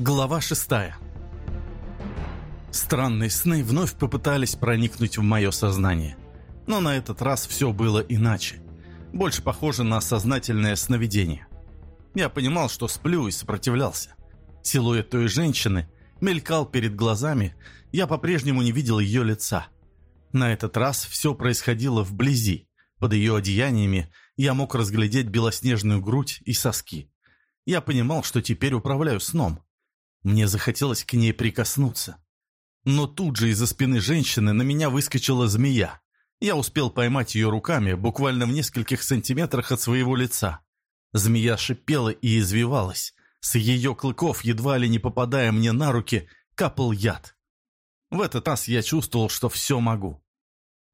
Глава шестая. Странные сны вновь попытались проникнуть в мое сознание. Но на этот раз все было иначе. Больше похоже на сознательное сновидение. Я понимал, что сплю и сопротивлялся. Силуэт той женщины мелькал перед глазами, я по-прежнему не видел ее лица. На этот раз все происходило вблизи. Под ее одеяниями я мог разглядеть белоснежную грудь и соски. Я понимал, что теперь управляю сном. Мне захотелось к ней прикоснуться. Но тут же из-за спины женщины на меня выскочила змея. Я успел поймать ее руками буквально в нескольких сантиметрах от своего лица. Змея шипела и извивалась. С ее клыков, едва ли не попадая мне на руки, капал яд. В этот раз я чувствовал, что все могу.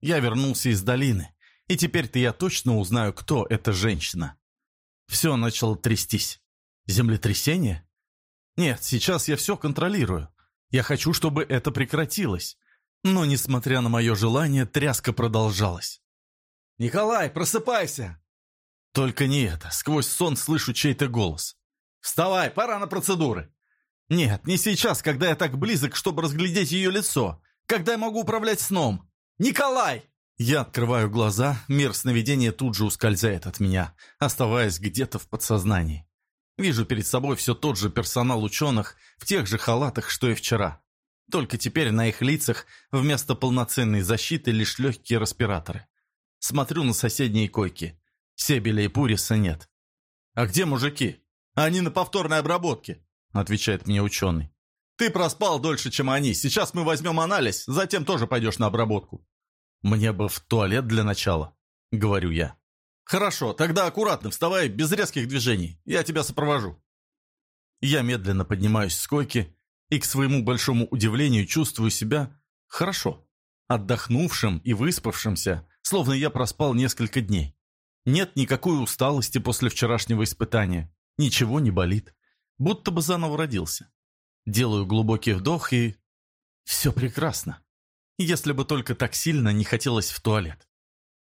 Я вернулся из долины, и теперь-то я точно узнаю, кто эта женщина. Все начало трястись. Землетрясение? Нет, сейчас я все контролирую. Я хочу, чтобы это прекратилось. Но, несмотря на мое желание, тряска продолжалась. «Николай, просыпайся!» Только не это. Сквозь сон слышу чей-то голос. «Вставай, пора на процедуры!» «Нет, не сейчас, когда я так близок, чтобы разглядеть ее лицо. Когда я могу управлять сном. Николай!» Я открываю глаза, мир сновидения тут же ускользает от меня, оставаясь где-то в подсознании. Вижу перед собой все тот же персонал ученых в тех же халатах, что и вчера. Только теперь на их лицах вместо полноценной защиты лишь легкие респираторы. Смотрю на соседние койки. Себеля и Пуриса нет. «А где мужики? Они на повторной обработке», — отвечает мне ученый. «Ты проспал дольше, чем они. Сейчас мы возьмем анализ, затем тоже пойдешь на обработку». «Мне бы в туалет для начала», — говорю я. «Хорошо, тогда аккуратно, вставай, без резких движений. Я тебя сопровожу». Я медленно поднимаюсь с койки и, к своему большому удивлению, чувствую себя хорошо, отдохнувшим и выспавшимся, словно я проспал несколько дней. Нет никакой усталости после вчерашнего испытания, ничего не болит, будто бы заново родился. Делаю глубокий вдох и... Все прекрасно. Если бы только так сильно не хотелось в туалет.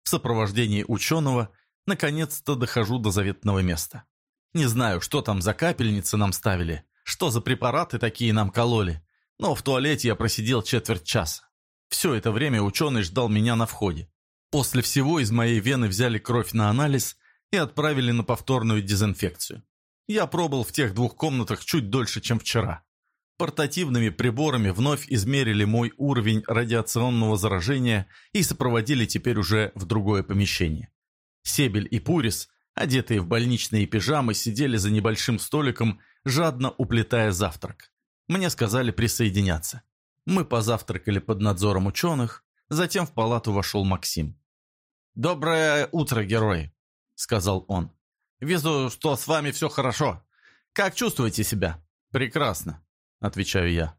В сопровождении ученого наконец-то дохожу до заветного места. Не знаю, что там за капельницы нам ставили, что за препараты такие нам кололи, но в туалете я просидел четверть часа. Все это время ученый ждал меня на входе. После всего из моей вены взяли кровь на анализ и отправили на повторную дезинфекцию. Я пробыл в тех двух комнатах чуть дольше, чем вчера. Портативными приборами вновь измерили мой уровень радиационного заражения и сопроводили теперь уже в другое помещение. Себель и Пурис, одетые в больничные пижамы, сидели за небольшим столиком, жадно уплетая завтрак. Мне сказали присоединяться. Мы позавтракали под надзором ученых, затем в палату вошел Максим. «Доброе утро, герой», — сказал он. «Вижу, что с вами все хорошо. Как чувствуете себя?» «Прекрасно», отвечаю я.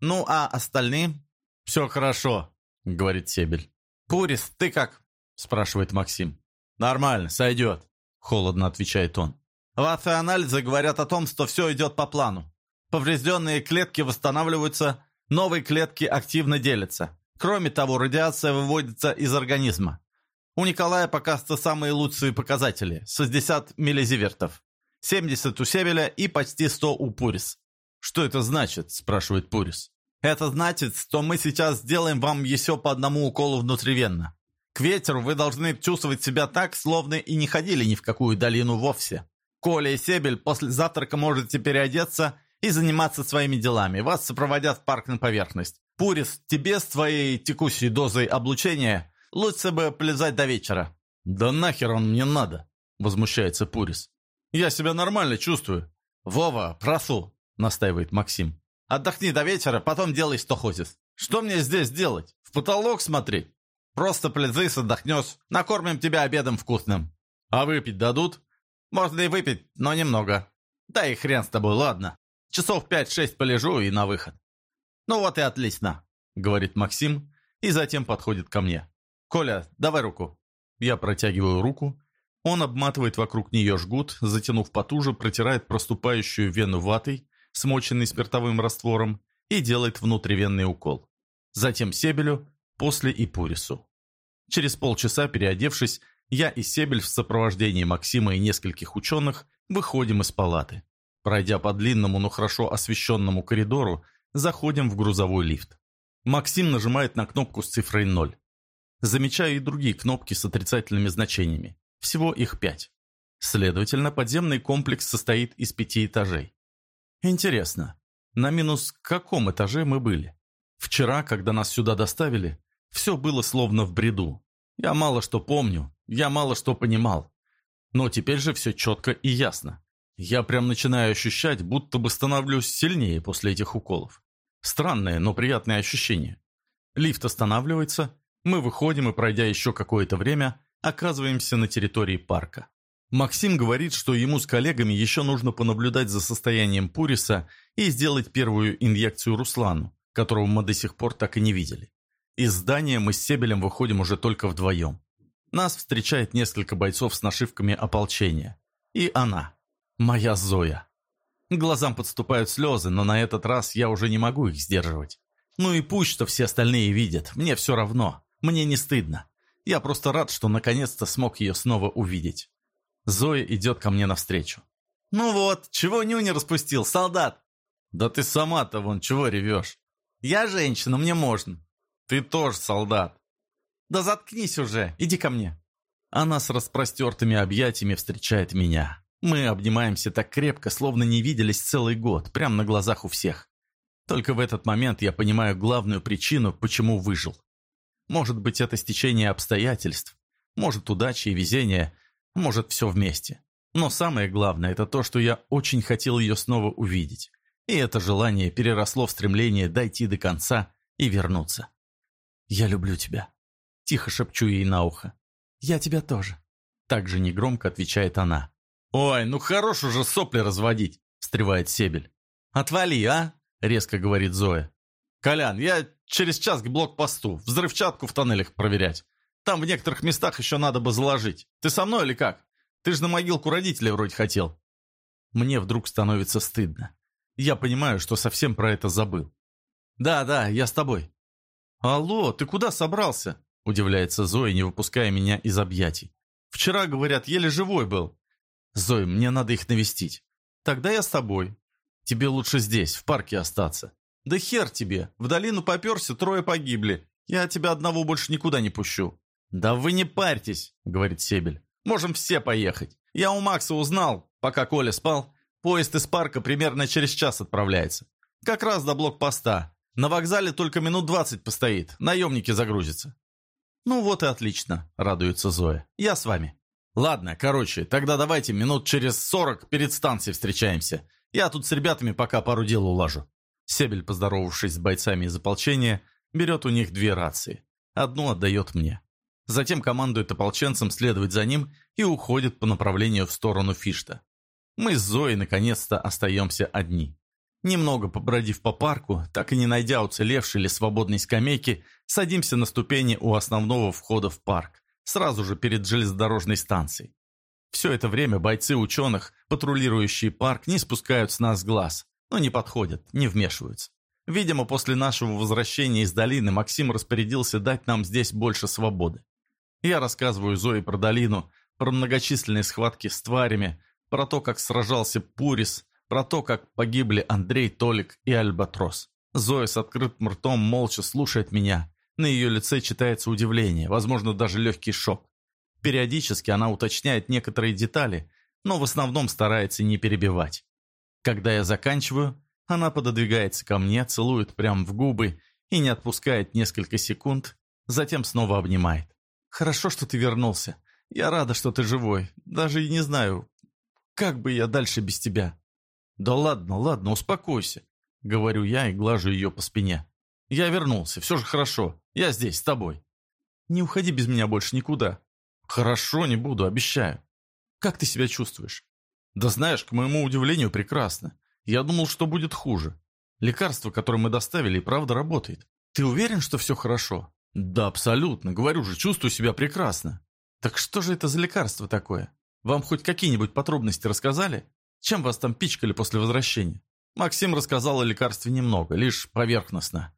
«Ну, а остальные?» «Все хорошо», — говорит Себель. «Пурис, ты как?» — спрашивает Максим. «Нормально, сойдет», — холодно отвечает он. «Ваши анализы говорят о том, что все идет по плану. Поврежденные клетки восстанавливаются, новые клетки активно делятся. Кроме того, радиация выводится из организма. У Николая пока что самые лучшие показатели – 60 миллизивертов, 70 у Себеля и почти 100 у Пурис. «Что это значит?» – спрашивает Пурис. «Это значит, что мы сейчас сделаем вам еще по одному уколу внутривенно. К ветру вы должны чувствовать себя так, словно и не ходили ни в какую долину вовсе. Коля и Себель после завтрака можете переодеться и заниматься своими делами. Вас сопроводят в парк на поверхность. Пурис, тебе с твоей текущей дозой облучения лучше бы полезать до вечера». «Да нахер он мне надо?» – возмущается Пурис. «Я себя нормально чувствую». «Вова, прошу, настаивает Максим. «Отдохни до вечера, потом делай, что хочешь. Что мне здесь делать? В потолок смотреть? Просто полезись, отдохнешь. Накормим тебя обедом вкусным». «А выпить дадут?» «Можно и выпить, но немного. Да и хрен с тобой, ладно. Часов пять-шесть полежу и на выход». «Ну вот и отлично», — говорит Максим, и затем подходит ко мне. «Коля, давай руку». Я протягиваю руку. Он обматывает вокруг нее жгут, затянув потуже, протирает проступающую вену ватой, смоченный спиртовым раствором, и делает внутривенный укол. Затем Себелю, после и Пурису. Через полчаса, переодевшись, я и Себель в сопровождении Максима и нескольких ученых выходим из палаты. Пройдя по длинному, но хорошо освещенному коридору, заходим в грузовой лифт. Максим нажимает на кнопку с цифрой 0. Замечаю и другие кнопки с отрицательными значениями. Всего их пять. Следовательно, подземный комплекс состоит из пяти этажей. Интересно, на минус каком этаже мы были? Вчера, когда нас сюда доставили, все было словно в бреду. Я мало что помню, я мало что понимал. Но теперь же все четко и ясно. Я прям начинаю ощущать, будто бы становлюсь сильнее после этих уколов. Странное, но приятное ощущение. Лифт останавливается, мы выходим и, пройдя еще какое-то время, оказываемся на территории парка. Максим говорит, что ему с коллегами еще нужно понаблюдать за состоянием Пуриса и сделать первую инъекцию Руслану, которого мы до сих пор так и не видели. Из здания мы с Себелем выходим уже только вдвоем. Нас встречает несколько бойцов с нашивками ополчения. И она, моя Зоя. Глазам подступают слезы, но на этот раз я уже не могу их сдерживать. Ну и пусть, что все остальные видят, мне все равно, мне не стыдно. Я просто рад, что наконец-то смог ее снова увидеть. Зоя идет ко мне навстречу. «Ну вот, чего нюни распустил, солдат?» «Да ты сама-то вон чего ревешь?» «Я женщина, мне можно». «Ты тоже солдат». «Да заткнись уже, иди ко мне». Она с распростертыми объятиями встречает меня. Мы обнимаемся так крепко, словно не виделись целый год, прямо на глазах у всех. Только в этот момент я понимаю главную причину, почему выжил. Может быть, это стечение обстоятельств, может, удача и везение, может, все вместе. Но самое главное – это то, что я очень хотел ее снова увидеть. И это желание переросло в стремление дойти до конца и вернуться. «Я люблю тебя», – тихо шепчу ей на ухо. «Я тебя тоже», – также негромко отвечает она. «Ой, ну хорош уже сопли разводить», – встревает Себель. «Отвали, а?» – резко говорит Зоя. «Колян, я через час к блокпосту, взрывчатку в тоннелях проверять. Там в некоторых местах еще надо бы заложить. Ты со мной или как? Ты же на могилку родителей вроде хотел». Мне вдруг становится стыдно. Я понимаю, что совсем про это забыл. «Да, да, я с тобой». «Алло, ты куда собрался?» – удивляется Зоя, не выпуская меня из объятий. «Вчера, говорят, еле живой был». «Зоя, мне надо их навестить». «Тогда я с тобой. Тебе лучше здесь, в парке остаться». «Да хер тебе! В долину поперся, трое погибли. Я тебя одного больше никуда не пущу». «Да вы не парьтесь», — говорит Себель. «Можем все поехать. Я у Макса узнал, пока Коля спал. Поезд из парка примерно через час отправляется. Как раз до блокпоста. На вокзале только минут двадцать постоит. Наемники загрузятся». «Ну вот и отлично», — радуется Зоя. «Я с вами». «Ладно, короче, тогда давайте минут через сорок перед станцией встречаемся. Я тут с ребятами пока пару дел улажу». Себель, поздоровавшись с бойцами из ополчения, берет у них две рации. Одну отдает мне. Затем командует ополченцам следовать за ним и уходит по направлению в сторону Фишта. Мы с Зоей наконец-то остаемся одни. Немного побродив по парку, так и не найдя уцелевшей или свободной скамейки, садимся на ступени у основного входа в парк, сразу же перед железнодорожной станцией. Все это время бойцы ученых, патрулирующие парк, не спускают с нас глаз, но не подходят, не вмешиваются. Видимо, после нашего возвращения из долины Максим распорядился дать нам здесь больше свободы. Я рассказываю Зое про долину, про многочисленные схватки с тварями, про то, как сражался Пурис, про то, как погибли Андрей, Толик и Альбатрос. Зоя с открытым ртом молча слушает меня. На ее лице читается удивление, возможно, даже легкий шок. Периодически она уточняет некоторые детали, но в основном старается не перебивать. Когда я заканчиваю, она пододвигается ко мне, целует прямо в губы и не отпускает несколько секунд, затем снова обнимает. «Хорошо, что ты вернулся. Я рада, что ты живой. Даже и не знаю, как бы я дальше без тебя». «Да ладно, ладно, успокойся», — говорю я и глажу ее по спине. «Я вернулся, все же хорошо. Я здесь, с тобой». «Не уходи без меня больше никуда». «Хорошо, не буду, обещаю». «Как ты себя чувствуешь?» «Да знаешь, к моему удивлению, прекрасно. Я думал, что будет хуже. Лекарство, которое мы доставили, и правда работает. Ты уверен, что все хорошо?» «Да, абсолютно. Говорю же, чувствую себя прекрасно». «Так что же это за лекарство такое? Вам хоть какие-нибудь подробности рассказали? Чем вас там пичкали после возвращения?» Максим рассказал о лекарстве немного, лишь поверхностно.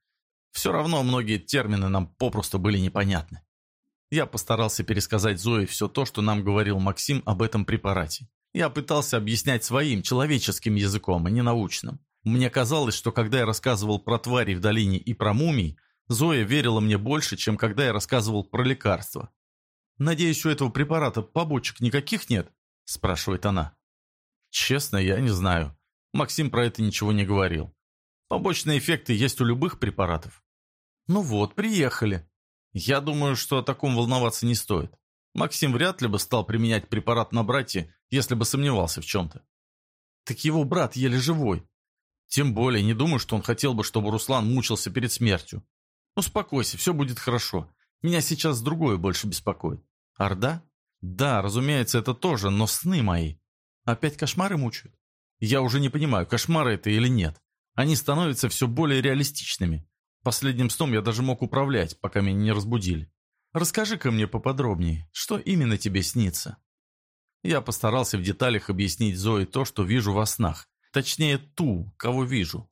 Все равно многие термины нам попросту были непонятны. Я постарался пересказать Зое все то, что нам говорил Максим об этом препарате. Я пытался объяснять своим, человеческим языком, а не научным. Мне казалось, что когда я рассказывал про твари в долине и про мумий, Зоя верила мне больше, чем когда я рассказывал про лекарства. «Надеюсь, у этого препарата побочек никаких нет?» – спрашивает она. «Честно, я не знаю. Максим про это ничего не говорил. Побочные эффекты есть у любых препаратов». «Ну вот, приехали. Я думаю, что о таком волноваться не стоит. Максим вряд ли бы стал применять препарат на брате, если бы сомневался в чем-то. Так его брат еле живой. Тем более, не думаю, что он хотел бы, чтобы Руслан мучился перед смертью. Успокойся, все будет хорошо. Меня сейчас другое больше беспокоит. Орда? Да, разумеется, это тоже, но сны мои. Опять кошмары мучают? Я уже не понимаю, кошмары это или нет. Они становятся все более реалистичными. Последним сном я даже мог управлять, пока меня не разбудили. Расскажи-ка мне поподробнее, что именно тебе снится?» Я постарался в деталях объяснить Зое то, что вижу во снах. Точнее, ту, кого вижу.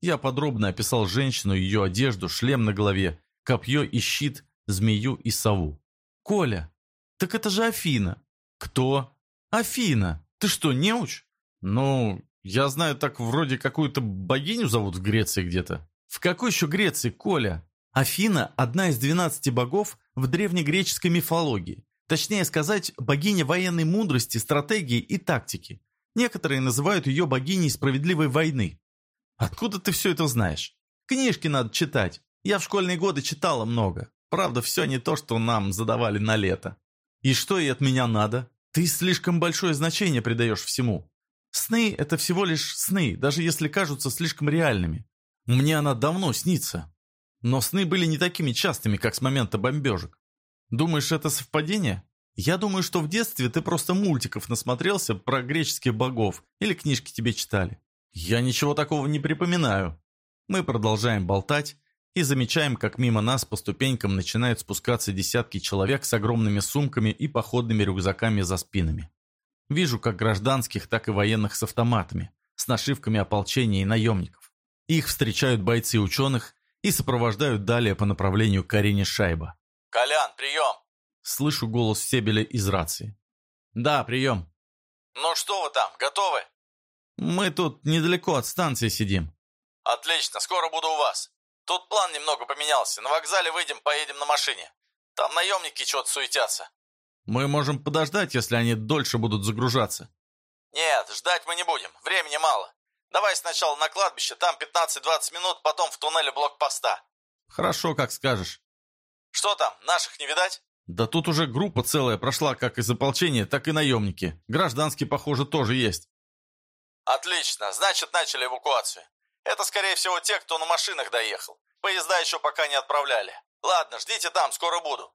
Я подробно описал женщину, ее одежду, шлем на голове, копье и щит, змею и сову. «Коля, так это же Афина!» «Кто?» «Афина! Ты что, неуч?» «Ну, я знаю, так вроде какую-то богиню зовут в Греции где-то». «В какой еще Греции, Коля?» Афина – одна из двенадцати богов в древнегреческой мифологии. Точнее сказать, богиня военной мудрости, стратегии и тактики. Некоторые называют ее богиней справедливой войны. Откуда ты все это знаешь? Книжки надо читать. Я в школьные годы читала много. Правда, все не то, что нам задавали на лето. И что ей от меня надо? Ты слишком большое значение придаешь всему. Сны – это всего лишь сны, даже если кажутся слишком реальными. Мне она давно снится, но сны были не такими частыми, как с момента бомбежек. Думаешь, это совпадение? Я думаю, что в детстве ты просто мультиков насмотрелся про греческих богов или книжки тебе читали. Я ничего такого не припоминаю. Мы продолжаем болтать и замечаем, как мимо нас по ступенькам начинают спускаться десятки человек с огромными сумками и походными рюкзаками за спинами. Вижу как гражданских, так и военных с автоматами, с нашивками ополчения и наемников. Их встречают бойцы ученых и сопровождают далее по направлению к арене шайба. «Колян, прием!» Слышу голос Себеля из рации. «Да, прием». «Ну что вы там, готовы?» «Мы тут недалеко от станции сидим». «Отлично, скоро буду у вас. Тут план немного поменялся. На вокзале выйдем, поедем на машине. Там наемники что-то суетятся». «Мы можем подождать, если они дольше будут загружаться». «Нет, ждать мы не будем. Времени мало. Давай сначала на кладбище, там 15-20 минут, потом в туннеле блокпоста». «Хорошо, как скажешь». «Что там, наших не видать?» «Да тут уже группа целая прошла как из ополчения, так и наемники. Гражданские, похоже, тоже есть». «Отлично, значит, начали эвакуацию. Это, скорее всего, те, кто на машинах доехал. Поезда еще пока не отправляли. Ладно, ждите там, скоро буду».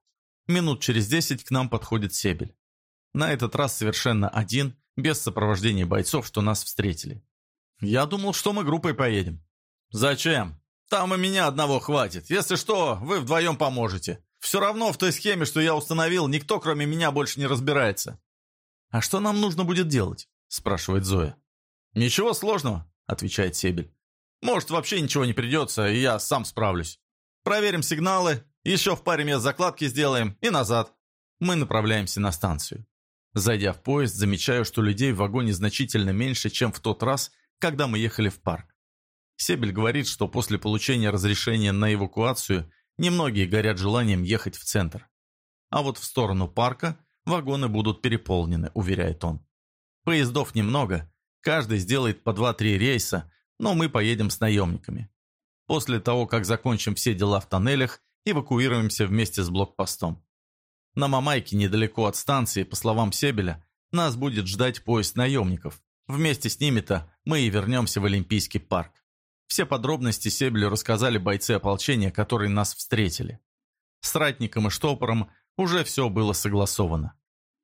Минут через десять к нам подходит Себель. На этот раз совершенно один, без сопровождения бойцов, что нас встретили. «Я думал, что мы группой поедем». «Зачем? Там и меня одного хватит. Если что, вы вдвоем поможете. Все равно в той схеме, что я установил, никто кроме меня больше не разбирается». «А что нам нужно будет делать?» – спрашивает Зоя. «Ничего сложного», – отвечает Себель. «Может, вообще ничего не придется, и я сам справлюсь. Проверим сигналы, еще в паре мест закладки сделаем и назад». Мы направляемся на станцию. Зайдя в поезд, замечаю, что людей в вагоне значительно меньше, чем в тот раз, когда мы ехали в парк. Себель говорит, что после получения разрешения на эвакуацию немногие горят желанием ехать в центр. А вот в сторону парка вагоны будут переполнены, уверяет он. Поездов немного, каждый сделает по 2-3 рейса, но мы поедем с наемниками. После того, как закончим все дела в тоннелях, эвакуируемся вместе с блокпостом. На Мамайке, недалеко от станции, по словам Себеля, нас будет ждать поезд наемников, Вместе с ними-то мы и вернемся в Олимпийский парк. Все подробности Себелю рассказали бойцы ополчения, которые нас встретили. С ратником и штопором уже все было согласовано.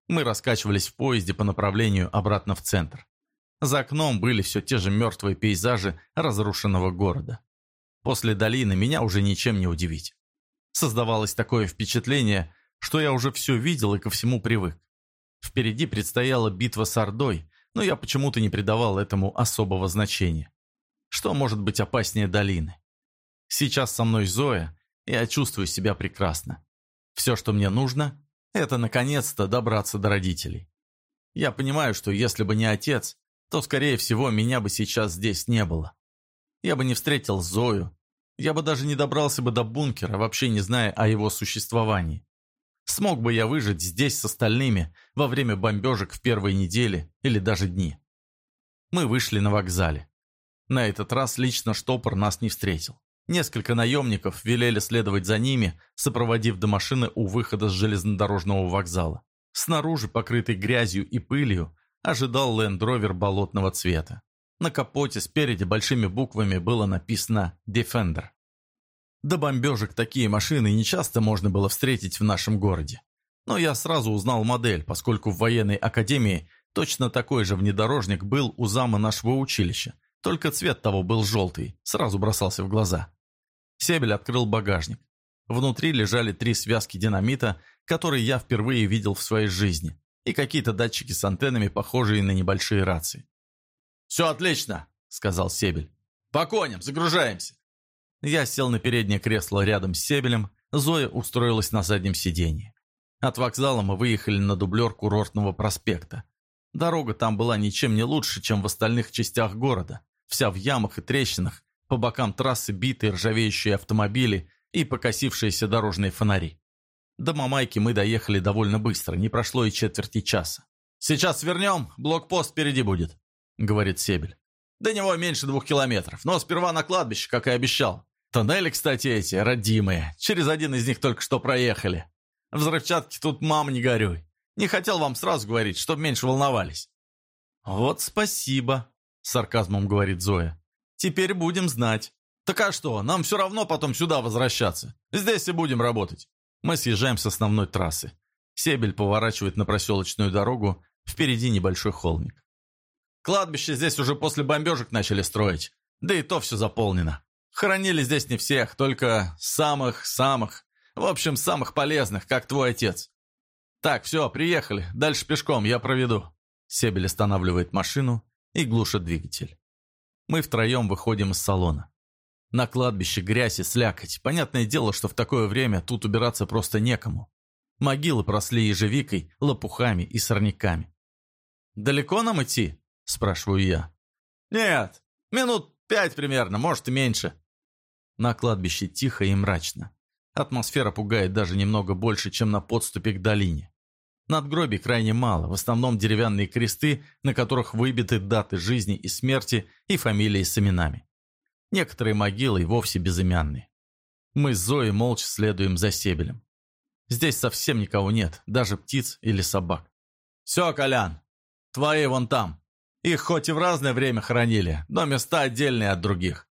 Мы раскачивались в поезде по направлению обратно в центр. За окном были все те же мертвые пейзажи разрушенного города. После долины меня уже ничем не удивить. Создавалось такое впечатление, что я уже все видел и ко всему привык. Впереди предстояла битва с Ордой, но я почему-то не придавал этому особого значения. Что может быть опаснее долины? Сейчас со мной Зоя, и я чувствую себя прекрасно. Все, что мне нужно, это наконец-то добраться до родителей. Я понимаю, что если бы не отец, то, скорее всего, меня бы сейчас здесь не было. Я бы не встретил Зою. Я бы даже не добрался бы до бункера, вообще не зная о его существовании. Смог бы я выжить здесь с остальными во время бомбежек в первой неделе или даже дни. Мы вышли на вокзале. На этот раз лично штопор нас не встретил. Несколько наемников велели следовать за ними, сопроводив до машины у выхода с железнодорожного вокзала. Снаружи, покрытый грязью и пылью, ожидал лендровер болотного цвета. На капоте спереди большими буквами было написано «Defender». До бомбежек такие машины нечасто можно было встретить в нашем городе. Но я сразу узнал модель, поскольку в военной академии точно такой же внедорожник был у зама нашего училища, только цвет того был желтый, сразу бросался в глаза. Себель открыл багажник. Внутри лежали три связки динамита, которые я впервые видел в своей жизни, и какие-то датчики с антеннами, похожие на небольшие рации. «Все отлично», — сказал Себель. «По коням, загружаемся». Я сел на переднее кресло рядом с Себелем, Зоя устроилась на заднем сиденье. От вокзала мы выехали на дублер курортного проспекта. Дорога там была ничем не лучше, чем в остальных частях города. Вся в ямах и трещинах, по бокам трассы битые ржавеющие автомобили и покосившиеся дорожные фонари. До Мамайки мы доехали довольно быстро, не прошло и четверти часа. «Сейчас свернем, блокпост впереди будет», — говорит Себель. «До него меньше двух километров, но сперва на кладбище, как и обещал. Тоннели, кстати, эти, родимые. Через один из них только что проехали. Взрывчатки тут, мам, не горюй. Не хотел вам сразу говорить, чтобы меньше волновались». «Вот спасибо», — сарказмом говорит Зоя. «Теперь будем знать». «Так а что, нам все равно потом сюда возвращаться. Здесь и будем работать». Мы съезжаем с основной трассы. Себель поворачивает на проселочную дорогу, впереди небольшой холмик. Кладбище здесь уже после бомбежек начали строить. Да и то все заполнено. Хоронили здесь не всех, только самых-самых. В общем, самых полезных, как твой отец. Так, все, приехали. Дальше пешком, я проведу. Себель останавливает машину и глушит двигатель. Мы втроем выходим из салона. На кладбище грязь и слякоть. Понятное дело, что в такое время тут убираться просто некому. Могилы просли ежевикой, лопухами и сорняками. «Далеко нам идти?» – спрашиваю я. «Нет, минут пять примерно, может и меньше». На кладбище тихо и мрачно. Атмосфера пугает даже немного больше, чем на подступе к долине. Надгробий крайне мало, в основном деревянные кресты, на которых выбиты даты жизни и смерти и фамилии с именами. Некоторые могилы и вовсе безымянные. Мы с Зоей молча следуем за Себелем. Здесь совсем никого нет, даже птиц или собак. «Все, Колян, твои вон там. Их хоть и в разное время хоронили, но места отдельные от других».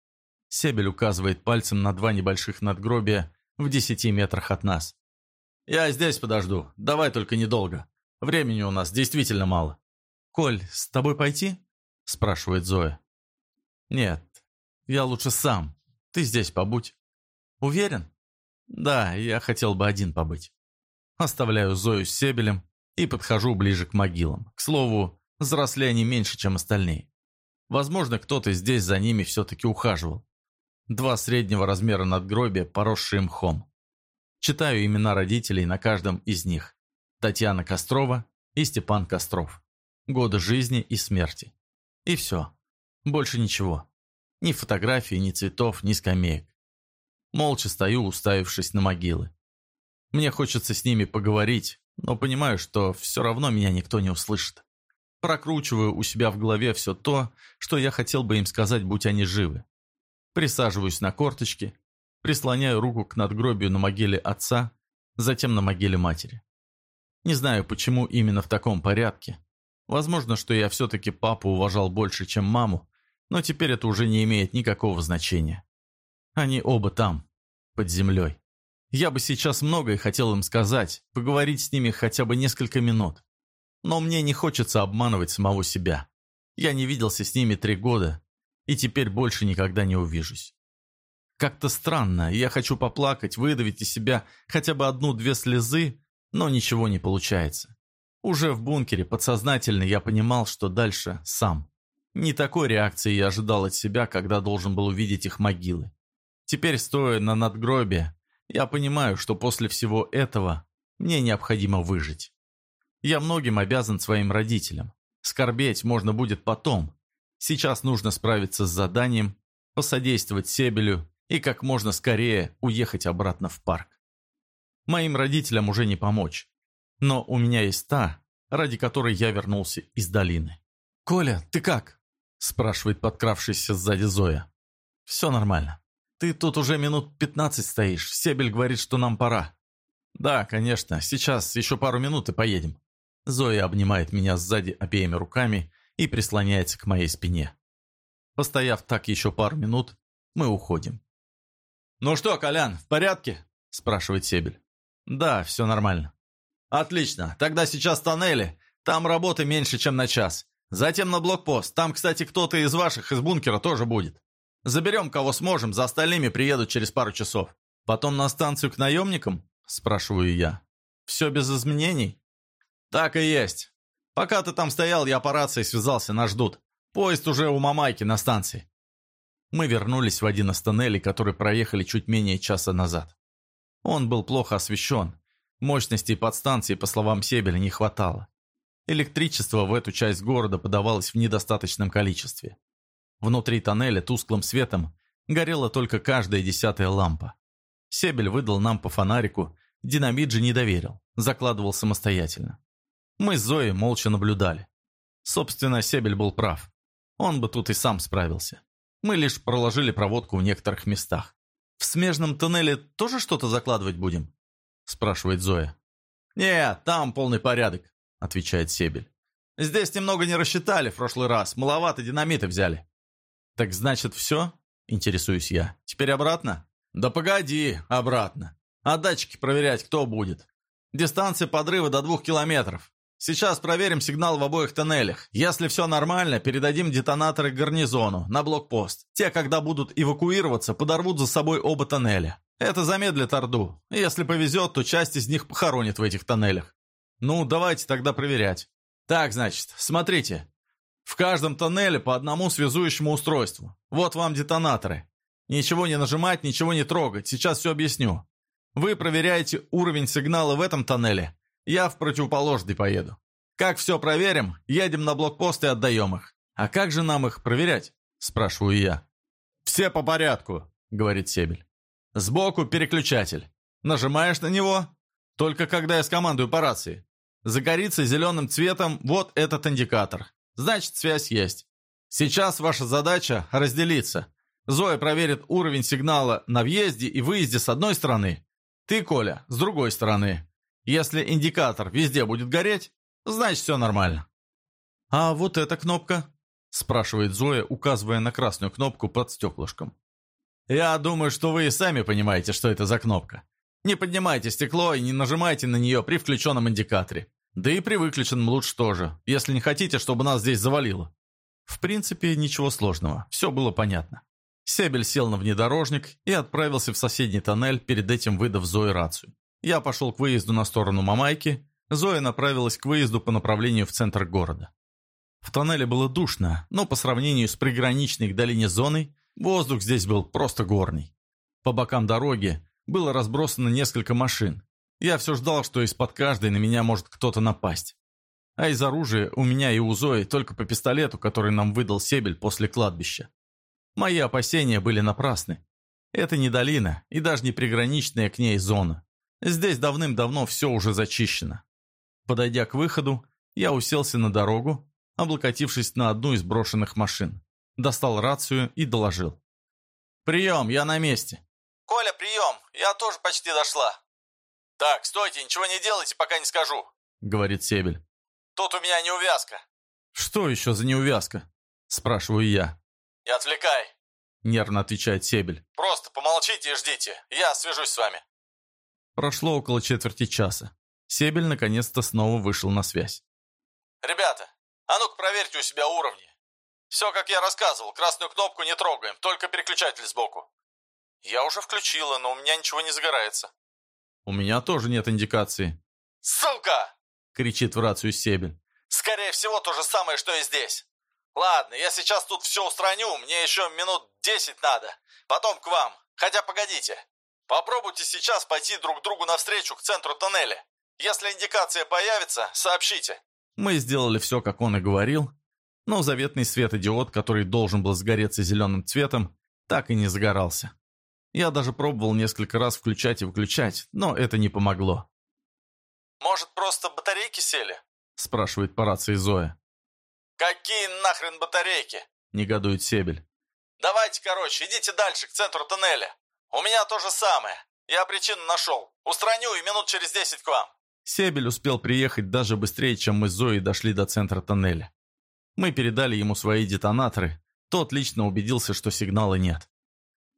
Себель указывает пальцем на два небольших надгробия в десяти метрах от нас. «Я здесь подожду, давай только недолго. Времени у нас действительно мало». «Коль, с тобой пойти?» – спрашивает Зоя. «Нет, я лучше сам. Ты здесь побудь. Уверен? Да, я хотел бы один побыть. Оставляю Зою с Себелем и подхожу ближе к могилам. К слову, взросли они меньше, чем остальные. Возможно, кто-то здесь за ними все-таки ухаживал. Два среднего размера надгробия, поросшие мхом. Читаю имена родителей на каждом из них. Татьяна Кострова и Степан Костров. Годы жизни и смерти. И все. Больше ничего. Ни фотографий, ни цветов, ни скамеек. Молча стою, уставившись на могилы. Мне хочется с ними поговорить, но понимаю, что все равно меня никто не услышит. Прокручиваю у себя в голове все то, что я хотел бы им сказать, будь они живы. Присаживаюсь на корточки, прислоняю руку к надгробию на могиле отца, затем на могиле матери. Не знаю, почему именно в таком порядке. Возможно, что я все-таки папу уважал больше, чем маму, но теперь это уже не имеет никакого значения. Они оба там, под землей. Я бы сейчас многое хотел им сказать, поговорить с ними хотя бы несколько минут. Но мне не хочется обманывать самого себя. Я не виделся с ними три года, и теперь больше никогда не увижусь. Как-то странно, я хочу поплакать, выдавить из себя хотя бы одну-две слезы, но ничего не получается. Уже в бункере подсознательно я понимал, что дальше сам. Не такой реакции я ожидал от себя, когда должен был увидеть их могилы. Теперь, стоя на надгробе, я понимаю, что после всего этого мне необходимо выжить. Я многим обязан своим родителям. Скорбеть можно будет потом. Сейчас нужно справиться с заданием, посодействовать Себелю и как можно скорее уехать обратно в парк. Моим родителям уже не помочь. Но у меня есть та, ради которой я вернулся из долины. «Коля, ты как?» – спрашивает подкравшийся сзади Зоя. «Все нормально. Ты тут уже минут пятнадцать стоишь. Себель говорит, что нам пора». «Да, конечно. Сейчас еще пару минут и поедем». Зоя обнимает меня сзади обеими руками и прислоняется к моей спине. Постояв так еще пару минут, мы уходим. «Ну что, Колян, в порядке?» – спрашивает Себель. «Да, все нормально». «Отлично. Тогда сейчас тоннели. Там работы меньше, чем на час. Затем на блокпост. Там, кстати, кто-то из ваших из бункера тоже будет. Заберем, кого сможем, за остальными приедут через пару часов. Потом на станцию к наемникам?» – спрашиваю я. «Все без изменений?» «Так и есть. Пока ты там стоял, я по рации связался, нас ждут. Поезд уже у Мамайки на станции». Мы вернулись в один из тоннелей, который проехали чуть менее часа назад. Он был плохо освещен. Мощностей подстанции, по словам Себеля, не хватало. Электричество в эту часть города подавалось в недостаточном количестве. Внутри тоннеля тусклым светом горела только каждая десятая лампа. Себель выдал нам по фонарику, динамит же не доверил, закладывал самостоятельно. Мы с Зоей молча наблюдали. Собственно, Себель был прав. Он бы тут и сам справился. Мы лишь проложили проводку в некоторых местах. «В смежном тоннеле тоже что-то закладывать будем?» спрашивает Зоя. «Нет, там полный порядок», отвечает Себель. «Здесь немного не рассчитали в прошлый раз, маловато динамита взяли». «Так значит, все?» интересуюсь я. «Теперь обратно?» «Да погоди, обратно. А датчики проверять кто будет? Дистанция подрыва до двух километров. Сейчас проверим сигнал в обоих тоннелях. Если все нормально, передадим детонаторы к гарнизону, на блокпост. Те, когда будут эвакуироваться, подорвут за собой оба тоннеля. Это замедлит Орду. Если повезет, то часть из них похоронит в этих тоннелях. Ну, давайте тогда проверять. Так, значит, смотрите. В каждом тоннеле по одному связующему устройству. Вот вам детонаторы. Ничего не нажимать, ничего не трогать. Сейчас все объясню. Вы проверяете уровень сигнала в этом тоннеле, я в противоположный поеду. Как все проверим, едем на блокпост и отдаем их. А как же нам их проверять? Спрашиваю я. Все по порядку, говорит Себель. Сбоку переключатель. Нажимаешь на него, только когда я скомандую по рации. Загорится зеленым цветом вот этот индикатор. Значит, связь есть. Сейчас ваша задача разделиться. Зоя проверит уровень сигнала на въезде и выезде с одной стороны. Ты, Коля, с другой стороны. Если индикатор везде будет гореть, значит все нормально. «А вот эта кнопка?» – спрашивает Зоя, указывая на красную кнопку под стеклышком. «Я думаю, что вы и сами понимаете, что это за кнопка. Не поднимайте стекло и не нажимайте на нее при включенном индикаторе. Да и при выключенном лучше тоже, если не хотите, чтобы нас здесь завалило». В принципе, ничего сложного, все было понятно. Себель сел на внедорожник и отправился в соседний тоннель, перед этим выдав Зое рацию. Я пошел к выезду на сторону Мамайки, Зоя направилась к выезду по направлению в центр города. В тоннеле было душно, но по сравнению с приграничной к долине зоной, воздух здесь был просто горный. По бокам дороги было разбросано несколько машин. Я все ждал, что из-под каждой на меня может кто-то напасть. А из оружия у меня и у Зои только по пистолету, который нам выдал Себель после кладбища. Мои опасения были напрасны. Это не долина и даже не приграничная к ней зона. Здесь давным-давно все уже зачищено. Подойдя к выходу, я уселся на дорогу, облокотившись на одну из брошенных машин. Достал рацию и доложил. «Прием, я на месте». «Коля, прием, я тоже почти дошла». «Так, стойте, ничего не делайте, пока не скажу», — говорит Себель. «Тут у меня неувязка». «Что еще за неувязка?» — спрашиваю я. «Не отвлекай», — нервно отвечает Себель. «Просто помолчите и ждите, я свяжусь с вами». Прошло около четверти часа. Себель наконец-то снова вышел на связь. «Ребята, а ну-ка проверьте у себя уровни. Все, как я рассказывал, красную кнопку не трогаем, только переключатель сбоку». «Я уже включила, но у меня ничего не загорается». «У меня тоже нет индикации». «Сука!» — кричит в рацию Себель. «Скорее всего, то же самое, что и здесь. Ладно, я сейчас тут все устраню, мне еще минут десять надо. Потом к вам. Хотя погодите, Попробуйте сейчас пойти друг другу навстречу к центру тоннеля. Если индикация появится, сообщите». Мы сделали все, как он и говорил, но заветный светодиод, который должен был сгореться зеленым цветом, так и не загорался. Я даже пробовал несколько раз включать и выключать, но это не помогло. «Может, просто батарейки сели?» – спрашивает по рации Зоя. «Какие нахрен батарейки?» – негодует Себель. «Давайте, короче, идите дальше, к центру тоннеля. У меня то же самое. Я причину нашел. Устраню и минут через десять к вам». Себель успел приехать даже быстрее, чем мы с Зоей дошли до центра тоннеля. Мы передали ему свои детонаторы. Тот лично убедился, что сигнала нет.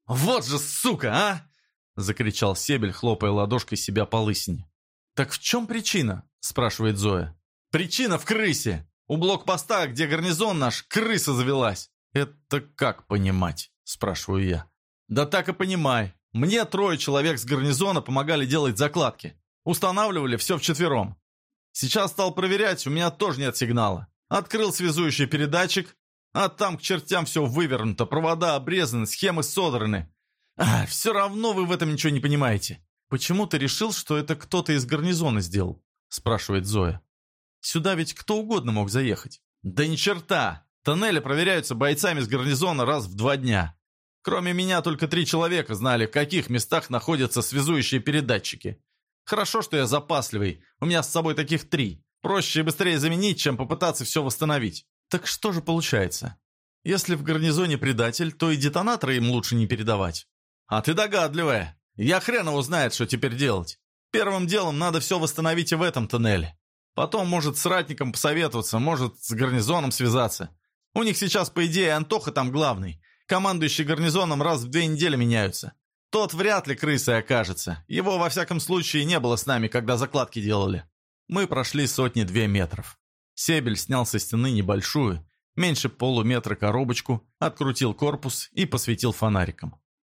«Вот же сука, а!» – закричал Себель, хлопая ладошкой себя по лысине. «Так в чем причина?» – спрашивает Зоя. «Причина в крысе! У блокпоста, где гарнизон наш, крыса завелась!» «Это как понимать?» – спрашиваю я. «Да так и понимай. Мне трое человек с гарнизона помогали делать закладки. Устанавливали все вчетвером. Сейчас стал проверять, у меня тоже нет сигнала. Открыл связующий передатчик, а там к чертям все вывернуто, провода обрезаны, схемы содраны. А, все равно вы в этом ничего не понимаете. Почему ты решил, что это кто-то из гарнизона сделал? Спрашивает Зоя. Сюда ведь кто угодно мог заехать. Да ни черта! Тоннели проверяются бойцами с гарнизона раз в два дня. Кроме меня только три человека знали, в каких местах находятся связующие передатчики. Хорошо, что я запасливый, у меня с собой таких три. Проще и быстрее заменить, чем попытаться все восстановить. Так что же получается? Если в гарнизоне предатель, то и детонаторы им лучше не передавать. А ты догадливая. Я хрен его знает, что теперь делать. Первым делом надо все восстановить и в этом тоннеле. Потом, может, с ратником посоветоваться, может, с гарнизоном связаться. У них сейчас, по идее, Антоха там главный. Командующий гарнизоном раз в две недели меняются. Тот вряд ли крысой окажется. Его, во всяком случае, не было с нами, когда закладки делали. Мы прошли сотни-две метров. Себель снял со стены небольшую, меньше полуметра коробочку, открутил корпус и посветил фонариком.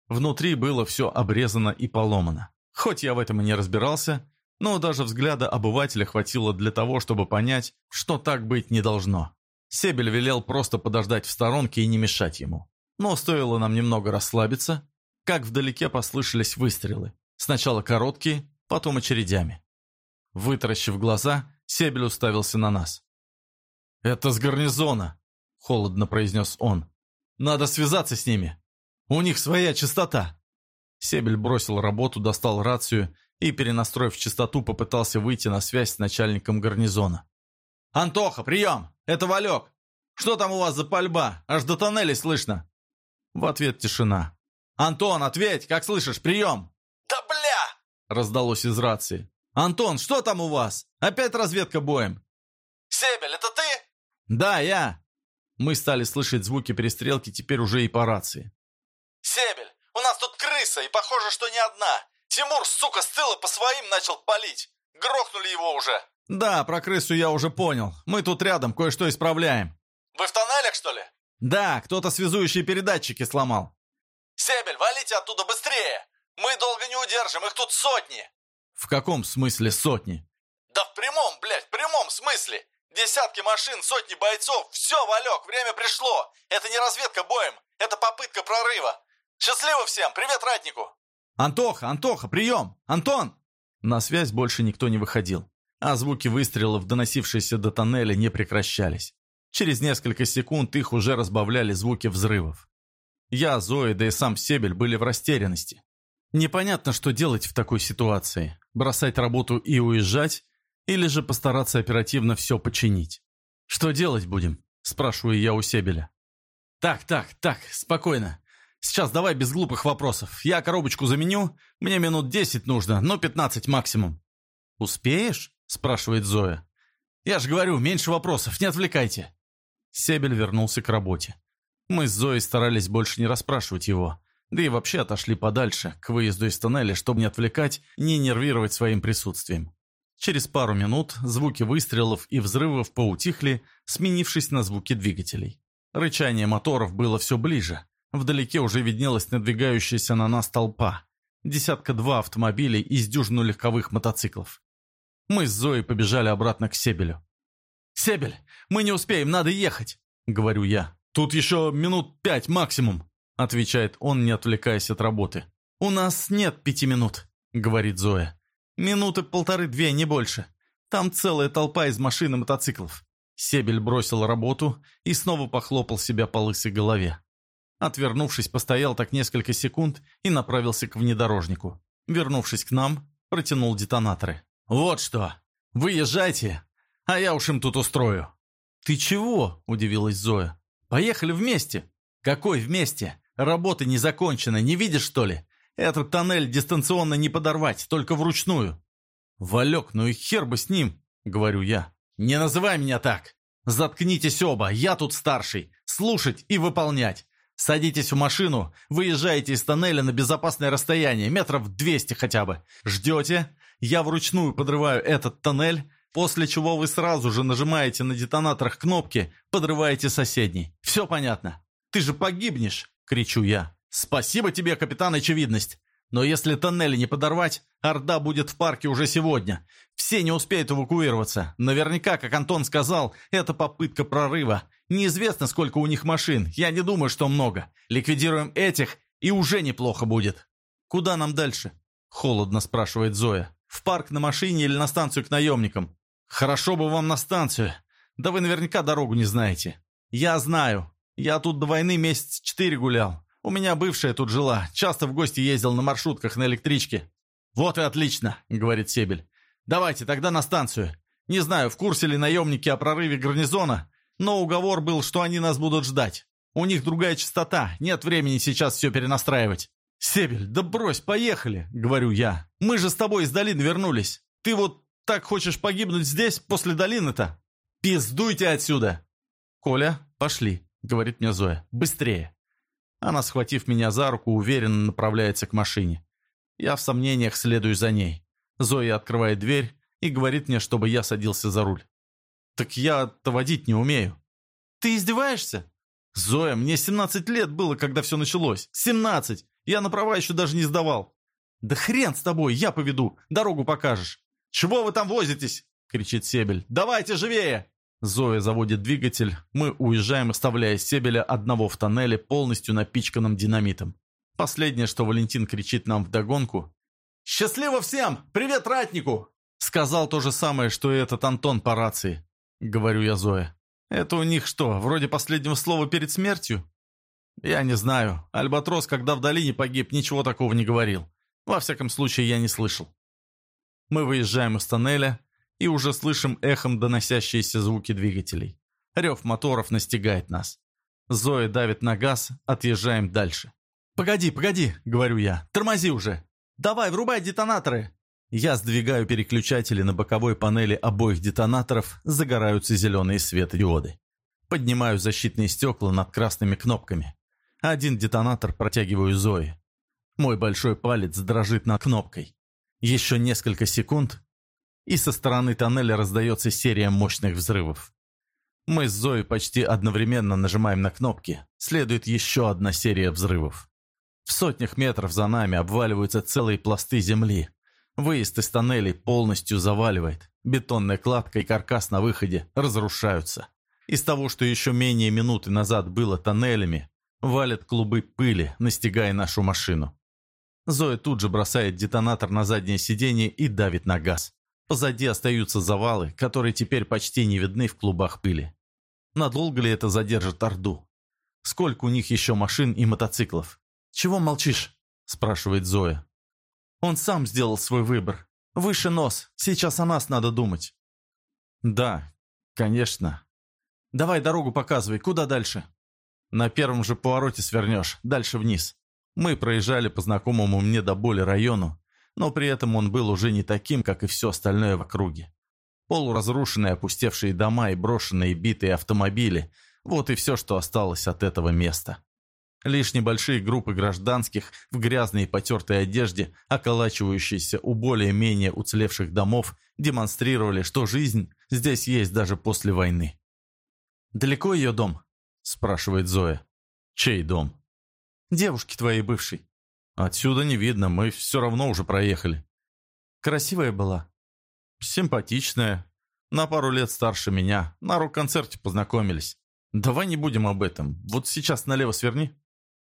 Внутри было все обрезано и поломано. Хоть я в этом и не разбирался, но даже взгляда обывателя хватило для того, чтобы понять, что так быть не должно. Себель велел просто подождать в сторонке и не мешать ему. Но стоило нам немного расслабиться, как вдалеке послышались выстрелы. Сначала короткие, потом очередями. Вытаращив глаза, Себель уставился на нас. «Это с гарнизона», — холодно произнес он. «Надо связаться с ними. У них своя частота». Себель бросил работу, достал рацию и, перенастроив частоту, попытался выйти на связь с начальником гарнизона. «Антоха, прием! Это Валек! Что там у вас за пальба? Аж до тоннелей слышно!» В ответ тишина. «Антон, ответь! Как слышишь? Прием!» «Да бля!» раздалось из рации. «Антон, что там у вас? Опять разведка боем?» «Себель, это ты?» «Да, я!» Мы стали слышать звуки перестрелки теперь уже и по рации. «Себель, у нас тут крыса, и похоже, что не одна. Тимур, сука, с тыла по своим начал палить. Грохнули его уже». «Да, про крысу я уже понял. Мы тут рядом кое-что исправляем». «Вы в тоннелях, что ли?» «Да, кто-то связующие передатчики сломал». «Себель, валите оттуда быстрее! Мы долго не удержим, их тут сотни!» «В каком смысле сотни?» «Да в прямом, блядь, в прямом смысле! Десятки машин, сотни бойцов! Все, Валек, время пришло! Это не разведка боем, это попытка прорыва! Счастливо всем! Привет ратнику!» «Антоха, Антоха, прием! Антон!» На связь больше никто не выходил, а звуки выстрелов, доносившиеся до тоннеля, не прекращались. Через несколько секунд их уже разбавляли звуки взрывов. Я, Зоя, да и сам Себель были в растерянности. Непонятно, что делать в такой ситуации. Бросать работу и уезжать, или же постараться оперативно все починить. «Что делать будем?» – спрашиваю я у Себеля. «Так, так, так, спокойно. Сейчас давай без глупых вопросов. Я коробочку заменю, мне минут десять нужно, но пятнадцать максимум». «Успеешь?» – спрашивает Зоя. «Я же говорю, меньше вопросов, не отвлекайте». Себель вернулся к работе. Мы с Зоей старались больше не расспрашивать его. Да и вообще отошли подальше, к выезду из тоннеля, чтобы не отвлекать, не нервировать своим присутствием. Через пару минут звуки выстрелов и взрывов поутихли, сменившись на звуки двигателей. Рычание моторов было все ближе. Вдалеке уже виднелась надвигающаяся на нас толпа. Десятка-два автомобилей из дюжину легковых мотоциклов. Мы с Зоей побежали обратно к Себелю. «Себель, мы не успеем, надо ехать!» — говорю я. «Тут еще минут пять максимум!» — отвечает он, не отвлекаясь от работы. «У нас нет пяти минут», — говорит Зоя. Минуты полторы-две, не больше. Там целая толпа из машин и мотоциклов». Себель бросил работу и снова похлопал себя по лысой голове. Отвернувшись, постоял так несколько секунд и направился к внедорожнику. Вернувшись к нам, протянул детонаторы. «Вот что! Выезжайте, а я уж им тут устрою». «Ты чего?» – удивилась Зоя. «Поехали вместе». «Какой вместе? Работа не закончена, не видишь, что ли? Этот тоннель дистанционно не подорвать, только вручную». «Валек, ну и хер бы с ним», — говорю я. «Не называй меня так! Заткнитесь оба, я тут старший. Слушать и выполнять. Садитесь в машину, выезжаете из тоннеля на безопасное расстояние, метров 200 хотя бы. Ждете, я вручную подрываю этот тоннель, после чего вы сразу же нажимаете на детонаторах кнопки, подрываете соседний. Все понятно. Ты же погибнешь, кричу я. Спасибо тебе, капитан Очевидность. Но если тоннели не подорвать, Орда будет в парке уже сегодня. Все не успеют эвакуироваться. Наверняка, как Антон сказал, это попытка прорыва. Неизвестно, сколько у них машин. Я не думаю, что много. Ликвидируем этих, и уже неплохо будет. Куда нам дальше? Холодно спрашивает Зоя. В парк на машине или на станцию к наемникам? Хорошо бы вам на станцию. Да вы наверняка дорогу не знаете. Я знаю. Я тут до войны месяц четыре гулял. У меня бывшая тут жила. Часто в гости ездил на маршрутках на электричке. Вот и отлично, говорит Себель. Давайте тогда на станцию. Не знаю, в курсе ли наемники о прорыве гарнизона, но уговор был, что они нас будут ждать. У них другая частота, нет времени сейчас все перенастраивать. «Себель, да брось, поехали!» — говорю я. «Мы же с тобой из долины вернулись. Ты вот так хочешь погибнуть здесь, после долины-то? Пиздуйте отсюда!» «Коля, пошли», — говорит мне Зоя. «Быстрее!» Она, схватив меня за руку, уверенно направляется к машине. Я в сомнениях следую за ней. Зоя открывает дверь и говорит мне, чтобы я садился за руль. «Так я-то водить не умею». «Ты издеваешься?» «Зоя, мне 17 лет было, когда все началось. 17! Я на права еще даже не сдавал». «Да хрен с тобой, я поведу, дорогу покажешь». «Чего вы там возитесь?» — кричит Себель. «Давайте живее!» Зоя заводит двигатель, мы уезжаем, оставляя Себеля одного в тоннеле, полностью напичканном динамитом. Последнее, что Валентин кричит нам вдогонку. «Счастливо всем! Привет ратнику!» Сказал то же самое, что и этот Антон по рации. Говорю я Зоя. Это у них что, вроде последнего слова перед смертью? Я не знаю. Альбатрос, когда в долине погиб, ничего такого не говорил. Во всяком случае, я не слышал. Мы выезжаем из тоннеля и уже слышим эхом доносящиеся звуки двигателей. Рев моторов настигает нас. Зоя давит на газ, отъезжаем дальше. «Погоди, погоди», — говорю я, — «тормози уже! Давай, врубай детонаторы!» Я сдвигаю переключатели на боковой панели обоих детонаторов, загораются зеленые светодиоды. Поднимаю защитные стекла над красными кнопками. Один детонатор протягиваю Зои. Мой большой палец дрожит над кнопкой. Еще несколько секунд, и со стороны тоннеля раздается серия мощных взрывов. Мы с Зоей почти одновременно нажимаем на кнопки. Следует еще одна серия взрывов. В сотнях метров за нами обваливаются целые пласты земли. Выезд из тоннелей полностью заваливает. Бетонная кладка и каркас на выходе разрушаются. Из того, что еще менее минуты назад было тоннелями, валят клубы пыли, настигая нашу машину. Зоя тут же бросает детонатор на заднее сиденье и давит на газ. Позади остаются завалы, которые теперь почти не видны в клубах пыли. Надолго ли это задержит Орду? Сколько у них еще машин и мотоциклов? «Чего молчишь?» – спрашивает Зоя. «Он сам сделал свой выбор. Выше нос. Сейчас о нас надо думать». «Да, конечно. Давай дорогу показывай. Куда дальше?» «На первом же повороте свернешь. Дальше вниз. Мы проезжали по знакомому мне до боли району, но при этом он был уже не таким, как и все остальное в округе. Полуразрушенные опустевшие дома и брошенные битые автомобили – вот и все, что осталось от этого места. Лишь небольшие группы гражданских в грязной и потертой одежде, околачивающиеся у более-менее уцелевших домов, демонстрировали, что жизнь здесь есть даже после войны. «Далеко ее дом?» – спрашивает Зоя. «Чей дом?» «Девушки твоей бывшей». «Отсюда не видно, мы все равно уже проехали». «Красивая была?» «Симпатичная. На пару лет старше меня. На рок-концерте познакомились. Давай не будем об этом. Вот сейчас налево сверни».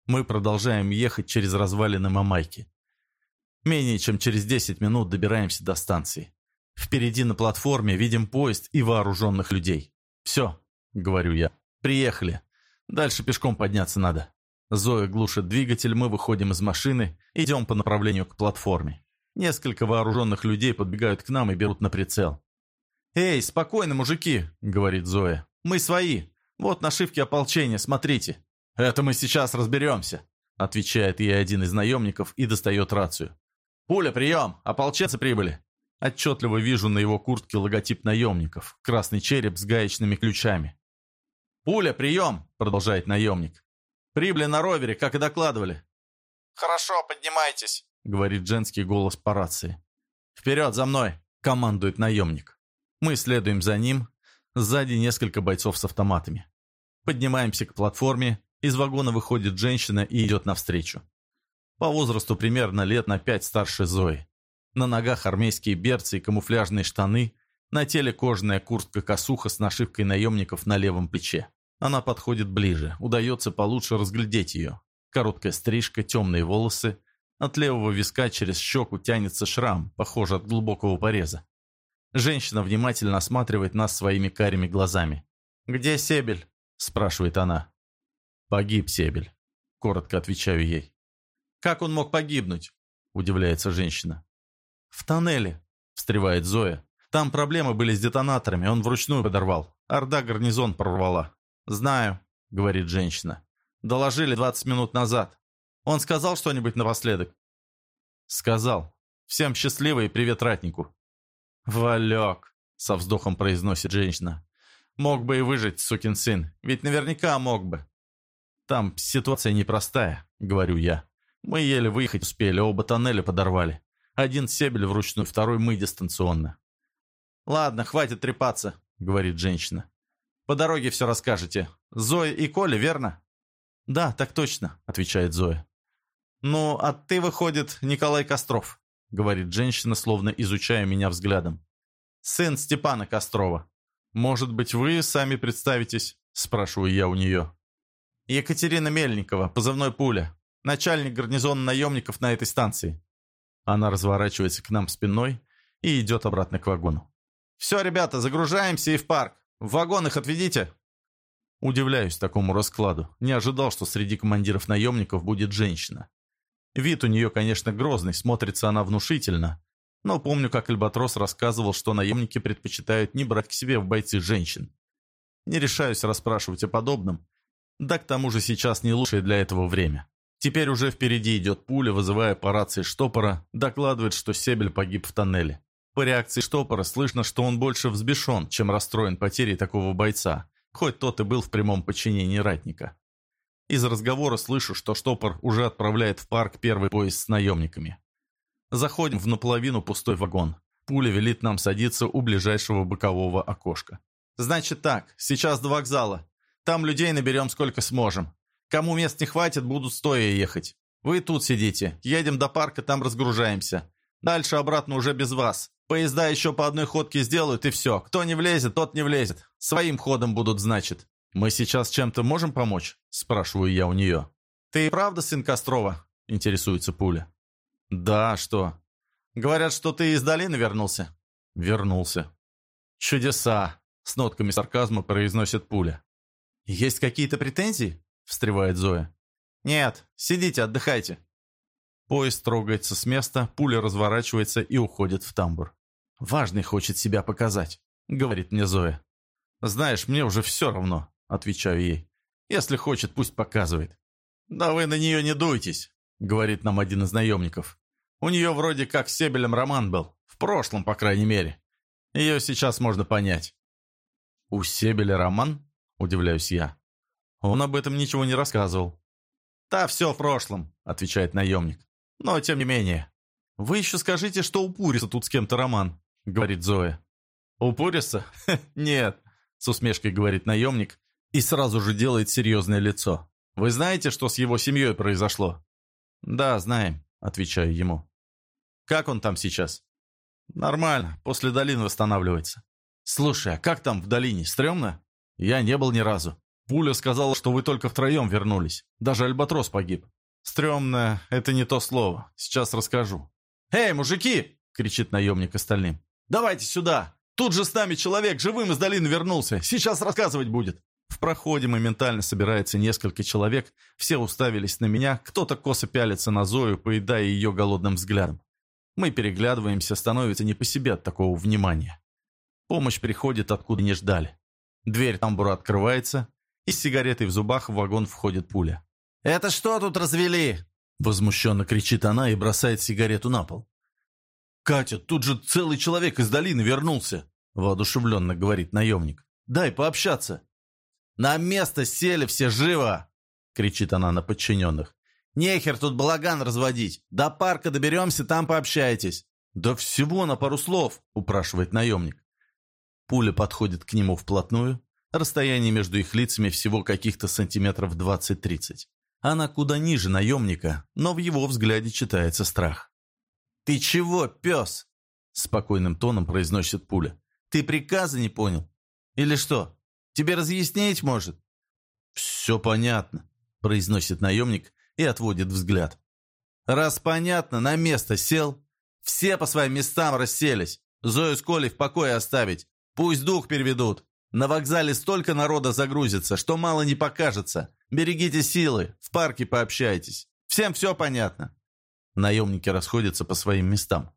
Мы продолжаем ехать через развалины Мамайки. Менее чем через 10 минут добираемся до станции. Впереди на платформе видим поезд и вооруженных людей. «Все», — говорю я, — «приехали. Дальше пешком подняться надо». Зоя глушит двигатель, мы выходим из машины, идем по направлению к платформе. Несколько вооруженных людей подбегают к нам и берут на прицел. «Эй, спокойно, мужики!» — говорит Зоя. «Мы свои. Вот нашивки ополчения, смотрите». «Это мы сейчас разберемся», — отвечает ей один из наемников и достает рацию. «Пуля, прием! Ополченцы прибыли!» Отчетливо вижу на его куртке логотип наемников, красный череп с гаечными ключами. «Пуля, прием!» — продолжает наемник. «Прибыли на ровере, как и докладывали». «Хорошо, поднимайтесь», — говорит женский голос по рации. «Вперед, за мной!» — командует наемник. Мы следуем за ним, сзади несколько бойцов с автоматами. Поднимаемся к платформе, из вагона выходит женщина и идет навстречу. По возрасту примерно лет на пять старше Зои. На ногах армейские берцы и камуфляжные штаны, на теле кожаная куртка-косуха с нашивкой наемников на левом плече. Она подходит ближе, удается получше разглядеть ее. Короткая стрижка, темные волосы. От левого виска через щеку тянется шрам, похожий от глубокого пореза. Женщина внимательно осматривает нас своими карими глазами. «Где Себель?» – спрашивает она. «Погиб Себель», – коротко отвечаю ей. «Как он мог погибнуть?» – удивляется женщина. «В тоннеле», — встревает Зоя. «Там проблемы были с детонаторами, он вручную подорвал. Орда гарнизон прорвала». «Знаю», — говорит женщина. «Доложили 20 минут назад. Он сказал что-нибудь напоследок?» «Сказал. Всем счастливо и привет ратнику». «Валек», — со вздохом произносит женщина. «Мог бы и выжить, сукин сын. Ведь наверняка мог бы». «Там ситуация непростая», — говорю я. «Мы еле выехать успели, оба тоннеля подорвали. Один Себель вручную, второй мы дистанционно. «Ладно, хватит трепаться», — говорит женщина. «По дороге все расскажете. Зоя и Коля, верно?» «Да, так точно», — отвечает Зоя. «Ну, а ты, выходит, Николай Костров», — говорит женщина, словно изучая меня взглядом. «Сын Степана Кострова. Может быть, вы сами представитесь?» — спрашиваю я у нее. «Екатерина Мельникова, позывной пуля, начальник гарнизона наемников на этой станции», она разворачивается к нам спиной и идет обратно к вагону. «Все, ребята, загружаемся и в парк. В вагон их отведите!» Удивляюсь такому раскладу. Не ожидал, что среди командиров наемников будет женщина. Вид у нее, конечно, грозный, смотрится она внушительно. Но помню, как Альбатрос рассказывал, что наемники предпочитают не брать к себе в бойцы женщин. Не решаюсь расспрашивать о подобном. Да к тому же сейчас не лучшее для этого время. Теперь уже впереди идет пуля, вызывая по рации штопора, докладывает, что Себель погиб в тоннеле. По реакции штопора слышно, что он больше взбешен, чем расстроен потерей такого бойца, хоть тот и был в прямом подчинении ратника. Из разговора слышу, что штопор уже отправляет в парк первый поезд с наемниками. Заходим в наполовину пустой вагон. Пуля велит нам садиться у ближайшего бокового окошка. «Значит так, сейчас до вокзала. Там людей наберем сколько сможем. Кому мест не хватит, будут стоя ехать. Вы тут сидите. Едем до парка, там разгружаемся. Дальше обратно уже без вас. Поезда еще по одной ходке сделают, и все. Кто не влезет, тот не влезет. Своим ходом будут, значит. Мы сейчас чем-то можем помочь? Спрашиваю я у нее. Ты правда сын Кострова? Интересуется Пуля. Да, что? Говорят, что ты из долины вернулся? Вернулся. Чудеса! С нотками сарказма произносит Пуля. Есть какие-то претензии? встревает Зоя. «Нет, сидите, отдыхайте». Поезд трогается с места, пуля разворачивается и уходит в тамбур. «Важный хочет себя показать», — говорит мне Зоя. «Знаешь, мне уже все равно», — отвечаю ей. «Если хочет, пусть показывает». «Да вы на нее не дуйтесь», — говорит нам один из наемников. «У нее вроде как с Себелем роман был. В прошлом, по крайней мере. Ее сейчас можно понять». «У Себеля роман?» — удивляюсь я. Он об этом ничего не рассказывал. «Да все в прошлом», — отвечает наемник. «Но тем не менее». «Вы еще скажите, что у Пуриса тут с кем-то роман», — говорит Зоя. «У Пуриса? Нет», — с усмешкой говорит наемник и сразу же делает серьезное лицо. «Вы знаете, что с его семьей произошло?» «Да, знаем», — отвечаю ему. «Как он там сейчас?» «Нормально, после долины восстанавливается». «Слушай, а как там в долине? Стремно?» «Я не был ни разу». Пуля сказала, что вы только втроем вернулись. Даже Альбатрос погиб. Стремно – это не то слово. Сейчас расскажу. «Эй, мужики!» — кричит наемник остальным. «Давайте сюда! Тут же с нами человек живым из долины вернулся. Сейчас рассказывать будет!» В проходе моментально собирается несколько человек, все уставились на меня, кто-то косо пялится на Зою, поедая ее голодным взглядом. Мы переглядываемся, становится не по себе от такого внимания. Помощь приходит, откуда не ждали. Дверь тамбура открывается, и с сигаретой в зубах в вагон входит пуля. «Это что тут развели?» Возмущенно кричит она и бросает сигарету на пол. «Катя, тут же целый человек из долины вернулся!» Воодушевленно говорит наемник. «Дай пообщаться!» «На место сели все живо!» Кричит она на подчиненных. «Нехер тут балаган разводить! До парка доберемся, там пообщайтесь!» «Да всего на пару слов!» упрашивает наемник. Пуля подходит к нему вплотную. Расстояние между их лицами всего каких-то сантиметров 20-30. Она куда ниже наемника, но в его взгляде читается страх. «Ты чего, пес?» Спокойным тоном произносит пуля. «Ты приказа не понял? Или что? Тебе разъяснить может?» «Все понятно», произносит наемник и отводит взгляд. «Раз понятно, на место сел. Все по своим местам расселись. Зою с Колей в покое оставить. Пусть дух переведут. На вокзале столько народа загрузится, что мало не покажется. Берегите силы, в парке пообщайтесь. Всем все понятно». Наемники расходятся по своим местам.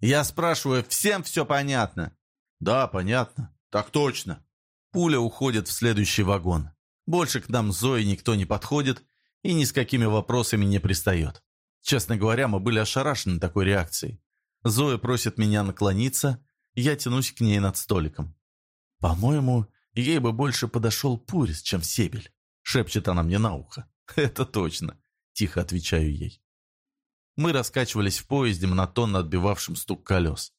«Я спрашиваю, всем все понятно?» «Да, понятно. Так точно». Пуля уходит в следующий вагон. Больше к нам Зои никто не подходит и ни с какими вопросами не пристает. Честно говоря, мы были ошарашены такой реакцией. Зоя просит меня наклониться, я тянусь к ней над столиком. «По-моему, ей бы больше подошел Пурис, чем Себель», — шепчет она мне на ухо. «Это точно», — тихо отвечаю ей. Мы раскачивались в поезде, монотонно отбивавшим стук колес.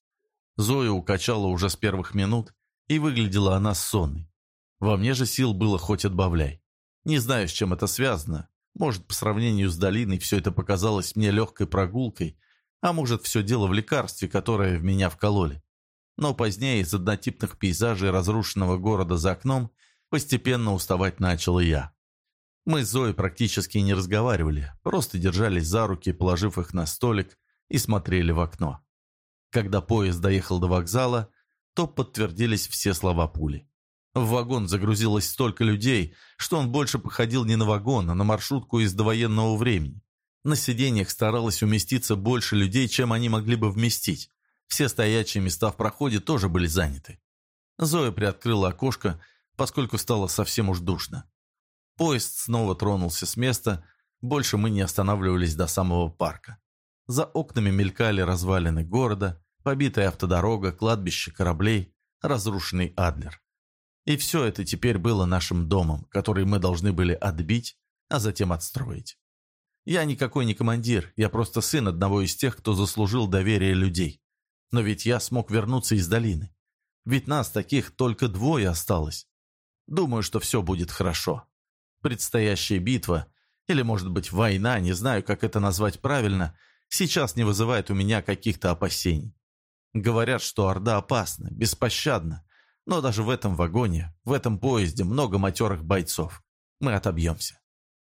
Зоя укачала уже с первых минут, и выглядела она сонной. Во мне же сил было хоть отбавляй. Не знаю, с чем это связано. Может, по сравнению с долиной все это показалось мне легкой прогулкой, а может, все дело в лекарстве, которое в меня вкололи. Но позднее из однотипных пейзажей разрушенного города за окном постепенно уставать начал и я. Мы с Зоей практически не разговаривали, просто держались за руки, положив их на столик, и смотрели в окно. Когда поезд доехал до вокзала, то подтвердились все слова пули. В вагон загрузилось столько людей, что он больше походил не на вагон, а на маршрутку из довоенного времени. На сиденьях старалось уместиться больше людей, чем они могли бы вместить. Все стоячие места в проходе тоже были заняты. Зоя приоткрыла окошко, поскольку стало совсем уж душно. Поезд снова тронулся с места, больше мы не останавливались до самого парка. За окнами мелькали развалины города, побитая автодорога, кладбище кораблей, разрушенный Адлер. И все это теперь было нашим домом, который мы должны были отбить, а затем отстроить. Я никакой не командир, я просто сын одного из тех, кто заслужил доверие людей. Но ведь я смог вернуться из долины. Ведь нас таких только двое осталось. Думаю, что все будет хорошо. Предстоящая битва, или, может быть, война, не знаю, как это назвать правильно, сейчас не вызывает у меня каких-то опасений. Говорят, что Орда опасна, беспощадна, но даже в этом вагоне, в этом поезде много матерых бойцов. Мы отобьемся.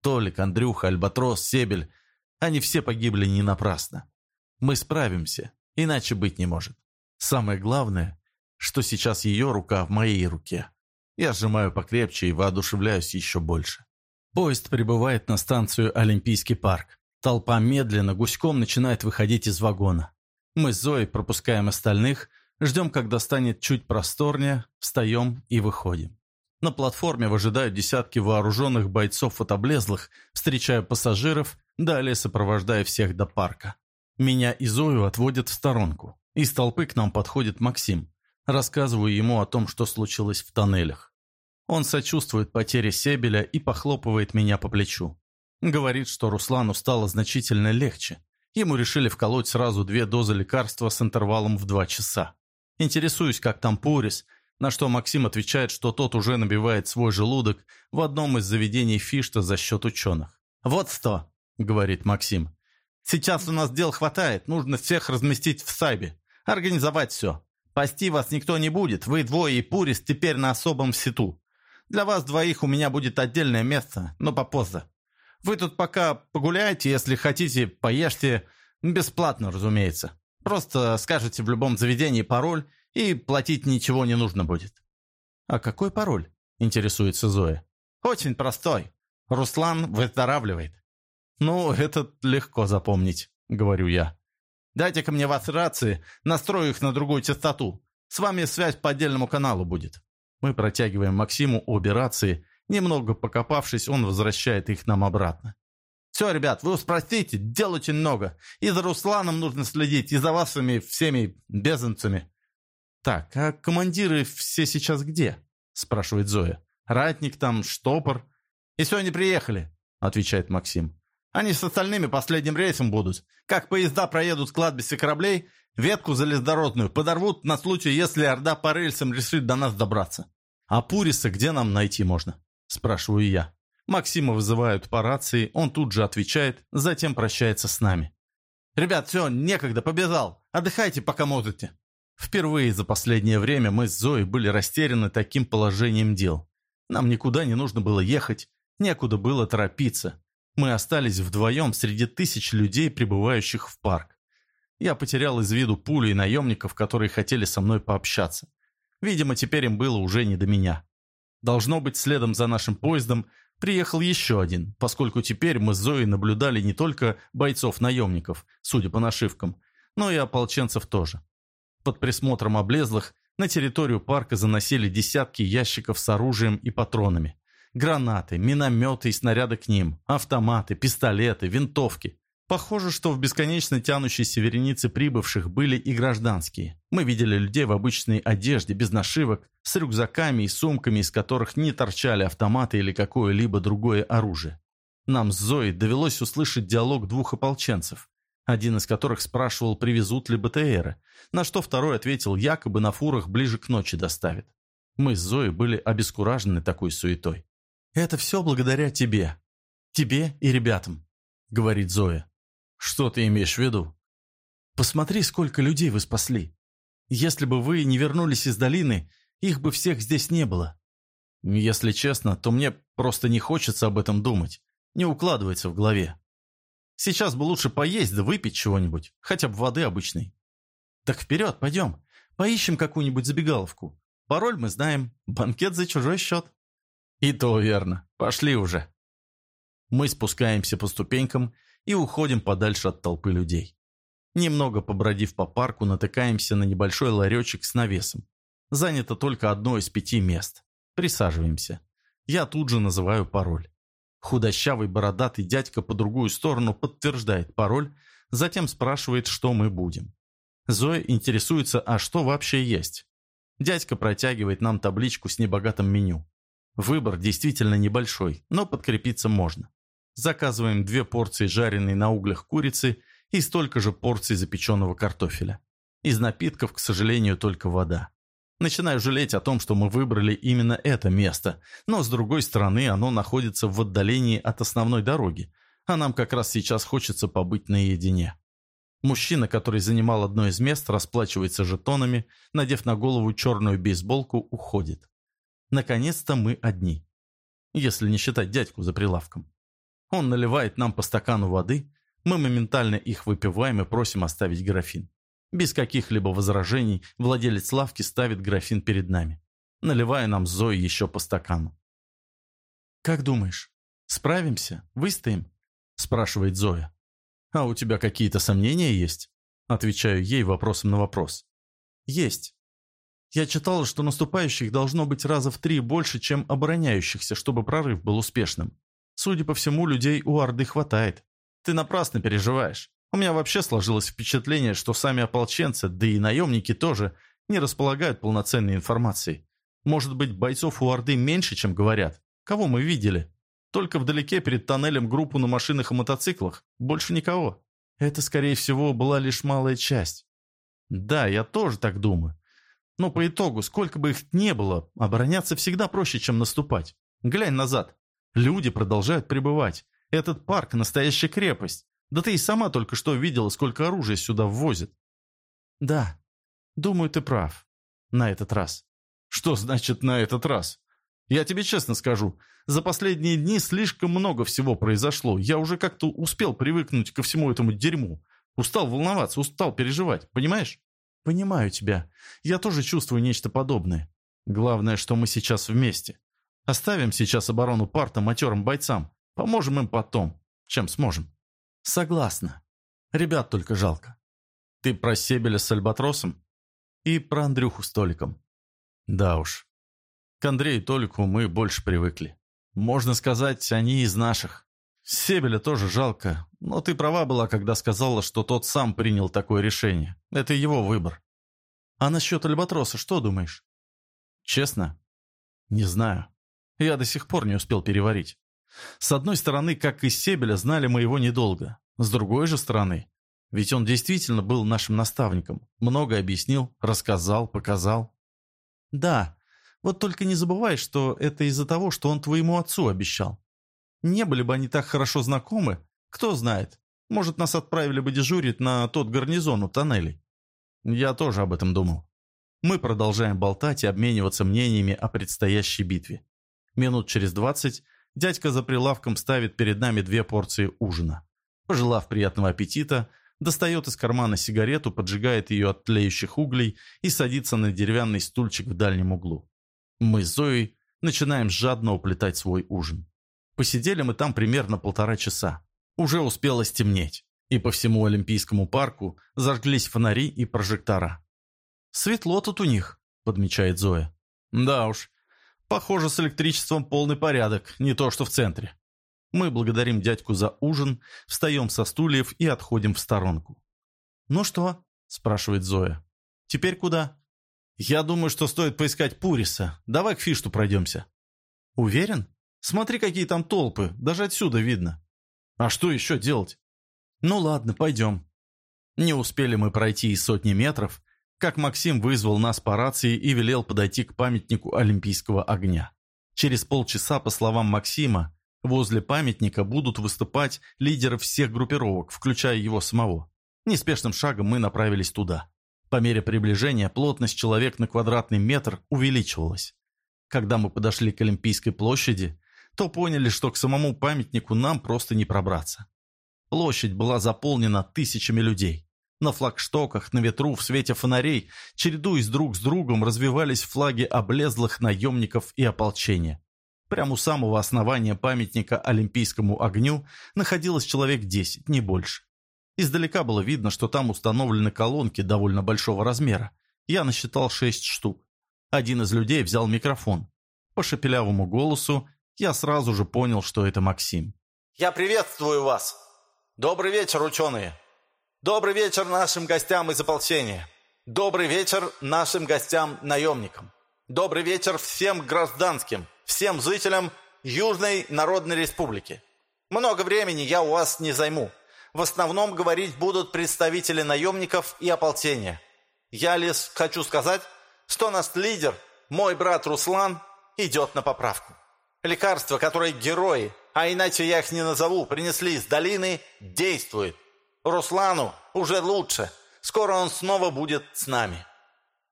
Толик, Андрюха, Альбатрос, Себель, они все погибли не напрасно. Мы справимся, иначе быть не может. Самое главное, что сейчас ее рука в моей руке. Я сжимаю покрепче и воодушевляюсь еще больше. Поезд прибывает на станцию Олимпийский парк. Толпа медленно, гуськом начинает выходить из вагона. Мы с Зоей пропускаем остальных, ждем, когда станет чуть просторнее, встаем и выходим. На платформе выжидают десятки вооруженных бойцов-отоблезлых, встречая пассажиров, далее сопровождая всех до парка. Меня и Зою отводят в сторонку. Из толпы к нам подходит Максим. Рассказываю ему о том, что случилось в тоннелях. Он сочувствует потере Себеля и похлопывает меня по плечу. Говорит, что Руслану стало значительно легче. Ему решили вколоть сразу две дозы лекарства с интервалом в два часа. Интересуюсь, как там Пурис, на что Максим отвечает, что тот уже набивает свой желудок в одном из заведений Фишта за счет ученых. «Вот что», — говорит Максим. «Сейчас у нас дел хватает, нужно всех разместить в Сайбе, организовать все. Пасти вас никто не будет, вы двое и Пурис теперь на особом сету. Для вас двоих у меня будет отдельное место, но попозже. Вы тут пока погуляйте, если хотите, поешьте. Бесплатно, разумеется. Просто скажете в любом заведении пароль, и платить ничего не нужно будет». «А какой пароль?» – интересуется Зоя. «Очень простой. Руслан выздоравливает». «Ну, это легко запомнить», – говорю я. «Дайте-ка мне вас рации, настрою их на другую частоту. С вами связь по отдельному каналу будет». Мы протягиваем Максиму обе рации. Немного покопавшись, он возвращает их нам обратно. «Все, ребят, вы уж простите, дел очень много. И за Русланом нужно следить, и за вашими всеми безумцами». «Так, а командиры все сейчас где?» – спрашивает Зоя. «Ратник там, штопор?» «И все, они приехали», – отвечает Максим. «Они с остальными последним рейсом будут. Как поезда проедут с кладбища кораблей, ветку железнодородную подорвут на случай, если Орда по рельсам решит до нас добраться». «А Пуриса где нам найти можно?» – спрашиваю я. Максима вызывают по рации, он тут же отвечает, затем прощается с нами. «Ребят, все, некогда, побежал. Отдыхайте, пока можете». Впервые за последнее время мы с Зоей были растеряны таким положением дел. Нам никуда не нужно было ехать, некуда было торопиться. Мы остались вдвоем среди тысяч людей, прибывающих в парк. Я потерял из виду пули и наемников, которые хотели со мной пообщаться. Видимо, теперь им было уже не до меня. Должно быть, следом за нашим поездом Приехал еще один, поскольку теперь мы с Зоей наблюдали не только бойцов-наемников, судя по нашивкам, но и ополченцев тоже. Под присмотром облезлых на территорию парка заносили десятки ящиков с оружием и патронами. Гранаты, минометы и снаряды к ним, автоматы, пистолеты, винтовки. Похоже, что в бесконечно тянущейся веренице прибывших были и гражданские. Мы видели людей в обычной одежде, без нашивок, с рюкзаками и сумками, из которых не торчали автоматы или какое-либо другое оружие. Нам с Зоей довелось услышать диалог двух ополченцев, один из которых спрашивал, привезут ли БТРы, на что второй ответил, якобы на фурах ближе к ночи доставят. Мы с Зоей были обескуражены такой суетой. «Это все благодаря тебе. Тебе и ребятам», — говорит Зоя. Что ты имеешь в виду? Посмотри, сколько людей вы спасли. Если бы вы не вернулись из долины, их бы всех здесь не было. Если честно, то мне просто не хочется об этом думать. Не укладывается в голове. Сейчас бы лучше поесть да выпить чего-нибудь, хотя бы воды обычной. Так вперед, пойдем. Поищем какую-нибудь забегаловку. Пароль мы знаем. Банкет за чужой счет. И то верно. Пошли уже. Мы спускаемся по ступенькам и уходим подальше от толпы людей. Немного побродив по парку, натыкаемся на небольшой ларечек с навесом. Занято только одно из пяти мест. Присаживаемся. Я тут же называю пароль. Худощавый бородатый дядька по другую сторону подтверждает пароль, затем спрашивает, что мы будем. Зоя интересуется, а что вообще есть. Дядька протягивает нам табличку с небогатым меню. Выбор действительно небольшой, но подкрепиться можно. Заказываем две порции жареной на углях курицы и столько же порций запеченного картофеля. Из напитков, к сожалению, только вода. Начинаю жалеть о том, что мы выбрали именно это место, но с другой стороны оно находится в отдалении от основной дороги, а нам как раз сейчас хочется побыть наедине. Мужчина, который занимал одно из мест, расплачивается жетонами, надев на голову черную бейсболку, уходит. Наконец-то мы одни. Если не считать дядьку за прилавком. Он наливает нам по стакану воды, мы моментально их выпиваем и просим оставить графин. Без каких-либо возражений владелец лавки ставит графин перед нами, наливая нам Зои еще по стакану. «Как думаешь, справимся? Выстоим?» – спрашивает Зоя. «А у тебя какие-то сомнения есть?» Отвечаю ей вопросом на вопрос. «Есть. Я читала, что наступающих должно быть раза в три больше, чем обороняющихся, чтобы прорыв был успешным. Судя по всему, людей у Орды хватает. Ты напрасно переживаешь. У меня вообще сложилось впечатление, что сами ополченцы, да и наемники тоже, не располагают полноценной информацией. Может быть, бойцов у Орды меньше, чем говорят? Кого мы видели? Только вдалеке перед тоннелем группу на машинах и мотоциклах. Больше никого. Это, скорее всего, была лишь малая часть. Да, я тоже так думаю. Но по итогу, сколько бы их не было, обороняться всегда проще, чем наступать. Глянь назад. Люди продолжают прибывать. Этот парк – настоящая крепость. Да ты и сама только что видела, сколько оружия сюда ввозят. Да, думаю, ты прав. На этот раз. Что значит «на этот раз»? Я тебе честно скажу, за последние дни слишком много всего произошло. Я уже как-то успел привыкнуть ко всему этому дерьму. Устал волноваться, устал переживать, понимаешь? Понимаю тебя. Я тоже чувствую нечто подобное. Главное, что мы сейчас вместе. Оставим сейчас оборону парта матерым бойцам. Поможем им потом, чем сможем. Согласна. Ребят только жалко. Ты про Себеля с Альбатросом? И про Андрюху с Толиком. Да уж. К Андрею и Толику мы больше привыкли. Можно сказать, они из наших. Себеля тоже жалко, но ты права была, когда сказала, что тот сам принял такое решение. Это его выбор. А насчет Альбатроса что думаешь? Честно? Не знаю. Я до сих пор не успел переварить. С одной стороны, как и Себеля, знали мы его недолго. С другой же стороны, ведь он действительно был нашим наставником. Много объяснил, рассказал, показал. Да, вот только не забывай, что это из-за того, что он твоему отцу обещал. Не были бы они так хорошо знакомы, кто знает, может, нас отправили бы дежурить на тот гарнизон у тоннелей. Я тоже об этом думал. Мы продолжаем болтать и обмениваться мнениями о предстоящей битве. Минут через двадцать дядька за прилавком ставит перед нами две порции ужина. Пожелав приятного аппетита, достает из кармана сигарету, поджигает ее от тлеющих углей и садится на деревянный стульчик в дальнем углу. Мы с Зоей начинаем жадно уплетать свой ужин. Посидели мы там примерно полтора часа. Уже успело стемнеть, и по всему Олимпийскому парку зажглись фонари и прожектора. «Светло тут у них», — подмечает Зоя. «Да уж, похоже, с электричеством полный порядок, не то что в центре». Мы благодарим дядьку за ужин, встаем со стульев и отходим в сторонку. «Ну что?» – спрашивает Зоя. «Теперь куда?» «Я думаю, что стоит поискать Пуриса. Давай к Фишту пройдемся». «Уверен? Смотри, какие там толпы. Даже отсюда видно». «А что еще делать?» «Ну ладно, пойдем». Не успели мы пройти и сотни метров, как Максим вызвал нас по рации и велел подойти к памятнику Олимпийского огня. Через полчаса, по словам Максима, Возле памятника будут выступать лидеры всех группировок, включая его самого. Неспешным шагом мы направились туда. По мере приближения плотность человек на квадратный метр увеличивалась. Когда мы подошли к Олимпийской площади, то поняли, что к самому памятнику нам просто не пробраться. Площадь была заполнена тысячами людей. На флагштоках, на ветру, в свете фонарей, чередуясь друг с другом, развивались флаги облезлых наемников и ополчения. Прямо у самого основания памятника Олимпийскому огню находилось человек 10, не больше. Издалека было видно, что там установлены колонки довольно большого размера. Я насчитал шесть штук. Один из людей взял микрофон. По шепелявому голосу я сразу же понял, что это Максим. «Я приветствую вас! Добрый вечер, ученые! Добрый вечер нашим гостям из ополчения! Добрый вечер нашим гостям-наемникам! Добрый вечер всем гражданским!» всем жителям Южной Народной Республики. Много времени я у вас не займу. В основном говорить будут представители наемников и ополчения. Я лишь хочу сказать, что наш лидер, мой брат Руслан, идет на поправку. Лекарство, которое герои, а иначе я их не назову, принесли из долины, действует. Руслану уже лучше. Скоро он снова будет с нами.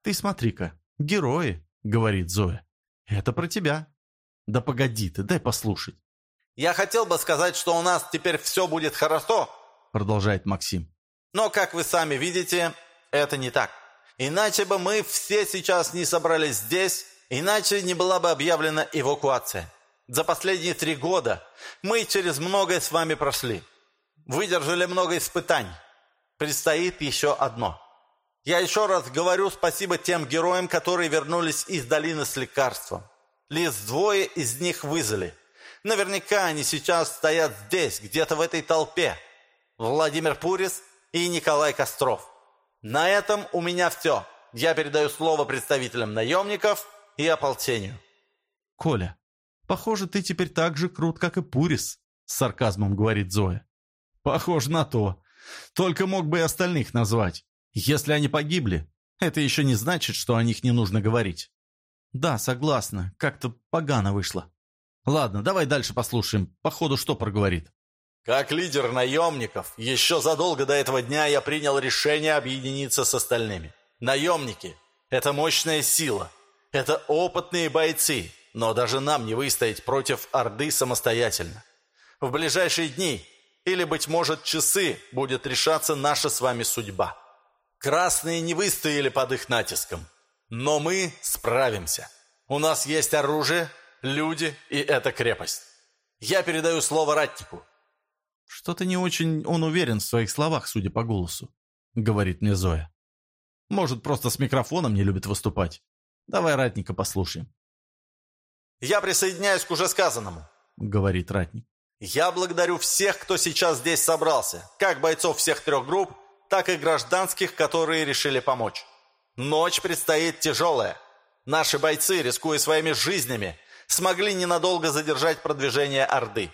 «Ты смотри-ка, герои», — говорит Зоя. «Это про тебя». «Да погоди ты, дай послушать». «Я хотел бы сказать, что у нас теперь все будет хорошо», продолжает Максим. «Но, как вы сами видите, это не так. Иначе бы мы все сейчас не собрались здесь, иначе не была бы объявлена эвакуация. За последние три года мы через многое с вами прошли. Выдержали много испытаний. Предстоит еще одно. Я еще раз говорю спасибо тем героям, которые вернулись из долины с лекарством. Лишь двое из них вызвали. Наверняка они сейчас стоят здесь, где-то в этой толпе. Владимир Пурис и Николай Костров. На этом у меня все. Я передаю слово представителям наемников и ополчению. Коля, похоже, ты теперь так же крут, как и Пурис, с сарказмом говорит Зоя. Похоже на то. Только мог бы и остальных назвать. Если они погибли, это еще не значит, что о них не нужно говорить. «Да, согласна. Как-то погано вышло. Ладно, давай дальше послушаем. Походу, что проговорит». «Как лидер наемников, еще задолго до этого дня я принял решение объединиться с остальными. Наемники – это мощная сила. Это опытные бойцы, но даже нам не выстоять против Орды самостоятельно. В ближайшие дни или, быть может, часы будет решаться наша с вами судьба. Красные не выстояли под их натиском, но мы справимся. У нас есть оружие, люди и эта крепость. Я передаю слово ратнику». «Что-то не очень он уверен в своих словах, судя по голосу», — говорит мне Зоя. «Может, просто с микрофоном не любит выступать. Давай ратника послушаем». «Я присоединяюсь к уже сказанному», — говорит ратник. «Я благодарю всех, кто сейчас здесь собрался, как бойцов всех трех групп, так и гражданских, которые решили помочь. Ночь предстоит тяжелая. Наши бойцы, рискуя своими жизнями, смогли ненадолго задержать продвижение Орды.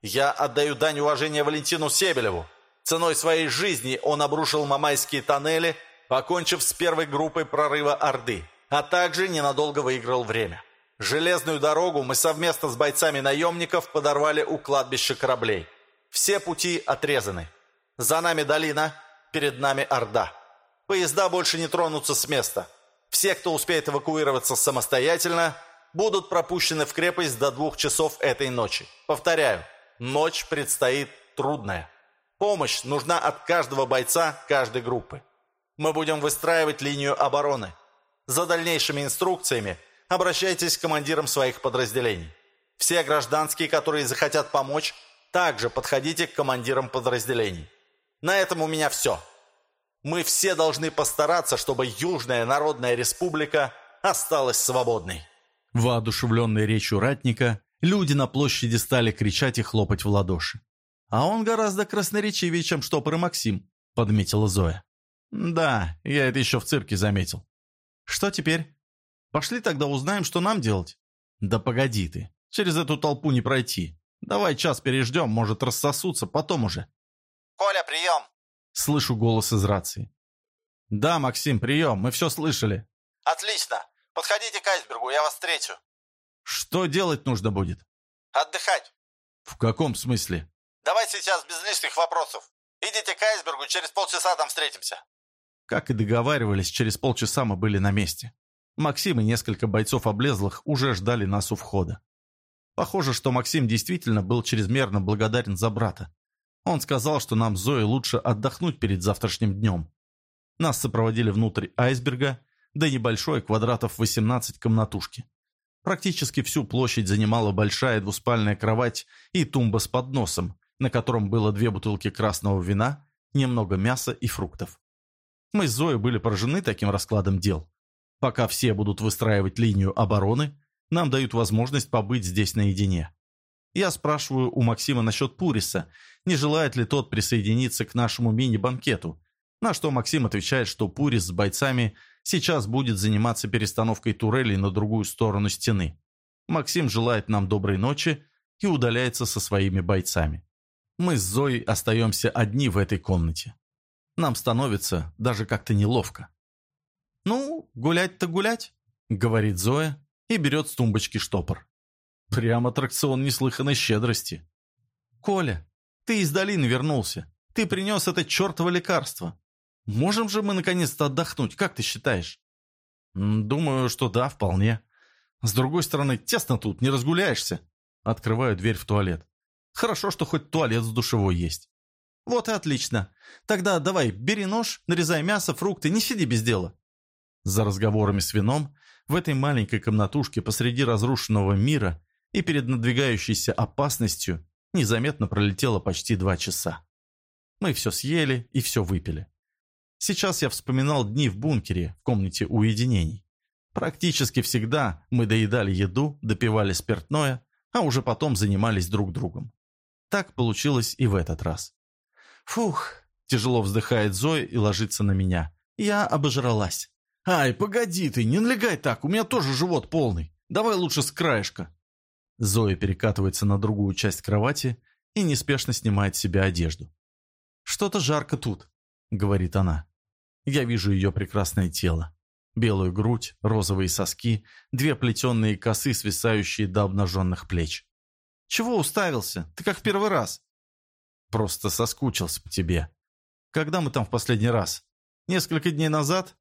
Я отдаю дань уважения Валентину Себелеву. Ценой своей жизни он обрушил мамайские тоннели, покончив с первой группой прорыва Орды, а также ненадолго выиграл время. Железную дорогу мы совместно с бойцами наемников подорвали у кладбища кораблей. Все пути отрезаны. За нами долина, перед нами Орда. Поезда больше не тронутся с места. Все, кто успеет эвакуироваться самостоятельно, будут пропущены в крепость до двух часов этой ночи. Повторяю, ночь предстоит трудная. Помощь нужна от каждого бойца каждой группы. Мы будем выстраивать линию обороны. За дальнейшими инструкциями обращайтесь к командирам своих подразделений. Все гражданские, которые захотят помочь, также подходите к командирам подразделений. На этом у меня все. Мы все должны постараться, чтобы Южная Народная Республика осталась свободной. Воодушевленной речью ратника, люди на площади стали кричать и хлопать в ладоши. «А он гораздо красноречивее, чем штопор и Максим», — подметила Зоя. «Да, я это еще в цирке заметил». «Что теперь? Пошли тогда узнаем, что нам делать». «Да погоди ты, через эту толпу не пройти. Давай час переждем, может рассосутся, потом уже». «Коля, прием!» Слышу голос из рации. «Да, Максим, прием, мы все слышали». «Отлично. Подходите к айсбергу, я вас встречу». «Что делать нужно будет?» «Отдыхать». «В каком смысле?» «Давай сейчас без лишних вопросов. Идите к айсбергу, через полчаса там встретимся». Как и договаривались, через полчаса мы были на месте. Максим и несколько бойцов облезлых уже ждали нас у входа. Похоже, что Максим действительно был чрезмерно благодарен за брата. Он сказал, что нам Зоей лучше отдохнуть перед завтрашним днем. Нас сопроводили внутрь айсберга, да небольшой, квадратов 18 комнатушки. Практически всю площадь занимала большая двуспальная кровать и тумба с подносом, на котором было две бутылки красного вина, немного мяса и фруктов. Мы с Зоей были поражены таким раскладом дел. Пока все будут выстраивать линию обороны, нам дают возможность побыть здесь наедине. Я спрашиваю у Максима насчет Пуриса, не желает ли тот присоединиться к нашему мини-банкету, на что Максим отвечает, что Пурис с бойцами сейчас будет заниматься перестановкой турелей на другую сторону стены. Максим желает нам доброй ночи и удаляется со своими бойцами. Мы с Зоей остаемся одни в этой комнате. Нам становится даже как-то неловко. «Ну, гулять-то гулять», — говорит Зоя и берет с тумбочки штопор. Прям аттракцион неслыханной щедрости. «Коля, ты из долины вернулся. Ты принес это чертово лекарство. Можем же мы наконец-то отдохнуть, как ты считаешь?» «Думаю, что да, вполне. С другой стороны, тесно тут, не разгуляешься». Открываю дверь в туалет. «Хорошо, что хоть туалет с душевой есть». «Вот и отлично. Тогда давай, бери нож, нарезай мясо, фрукты, не сиди без дела». За разговорами с вином в этой маленькой комнатушке посреди разрушенного мира и перед надвигающейся опасностью незаметно пролетело почти два часа. Мы все съели и все выпили. Сейчас я вспоминал дни в бункере, в комнате уединений. Практически всегда мы доедали еду, допивали спиртное, а уже потом занимались друг другом. Так получилось и в этот раз. «Фух!» – тяжело вздыхает Зоя и ложится на меня. «Я обожралась». «Ай, погоди ты, не налегай так, у меня тоже живот полный. Давай лучше с краешка». Зоя перекатывается на другую часть кровати и неспешно снимает с себя одежду. «Что-то жарко тут», — говорит она. Я вижу ее прекрасное тело. Белую грудь, розовые соски, две плетеные косы, свисающие до обнаженных плеч. «Чего уставился? Ты как в первый раз?» «Просто соскучился по тебе. Когда мы там в последний раз? Несколько дней назад?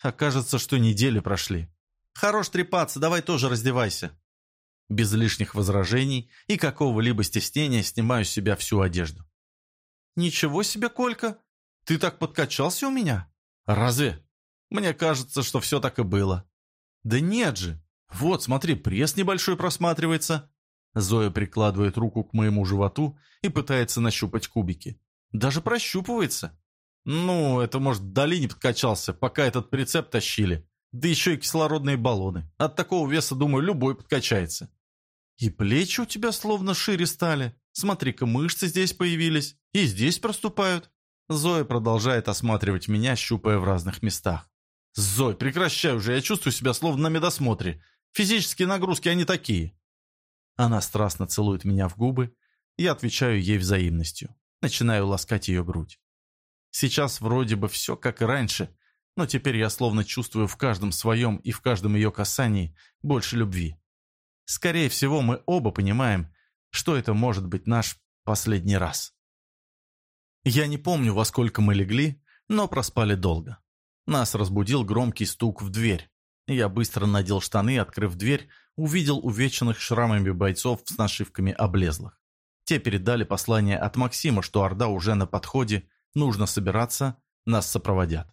Окажется, что недели прошли. Хорош трепаться, давай тоже раздевайся». Без лишних возражений и какого-либо стеснения снимаю с себя всю одежду. «Ничего себе, Колька! Ты так подкачался у меня?» «Разве? Мне кажется, что все так и было». «Да нет же! Вот, смотри, пресс небольшой просматривается». Зоя прикладывает руку к моему животу и пытается нащупать кубики. Даже прощупывается. Ну, это, может, долине подкачался, пока этот прицеп тащили. Да еще и кислородные баллоны. От такого веса, думаю, любой подкачается. И плечи у тебя словно шире стали. Смотри-ка, мышцы здесь появились. И здесь проступают. Зоя продолжает осматривать меня, щупая в разных местах. «Зой, прекращай уже, я чувствую себя словно на медосмотре. Физические нагрузки, они такие». Она страстно целует меня в губы. Я отвечаю ей взаимностью. Начинаю ласкать ее грудь. Сейчас вроде бы все как и раньше, но теперь я словно чувствую в каждом своем и в каждом ее касании больше любви. Скорее всего, мы оба понимаем, что это может быть наш последний раз. Я не помню, во сколько мы легли, но проспали долго. Нас разбудил громкий стук в дверь. Я быстро надел штаны, открыв дверь, увидел увеченных шрамами бойцов с нашивками облезлых. Те передали послание от Максима, что Орда уже на подходе, нужно собираться, нас сопроводят.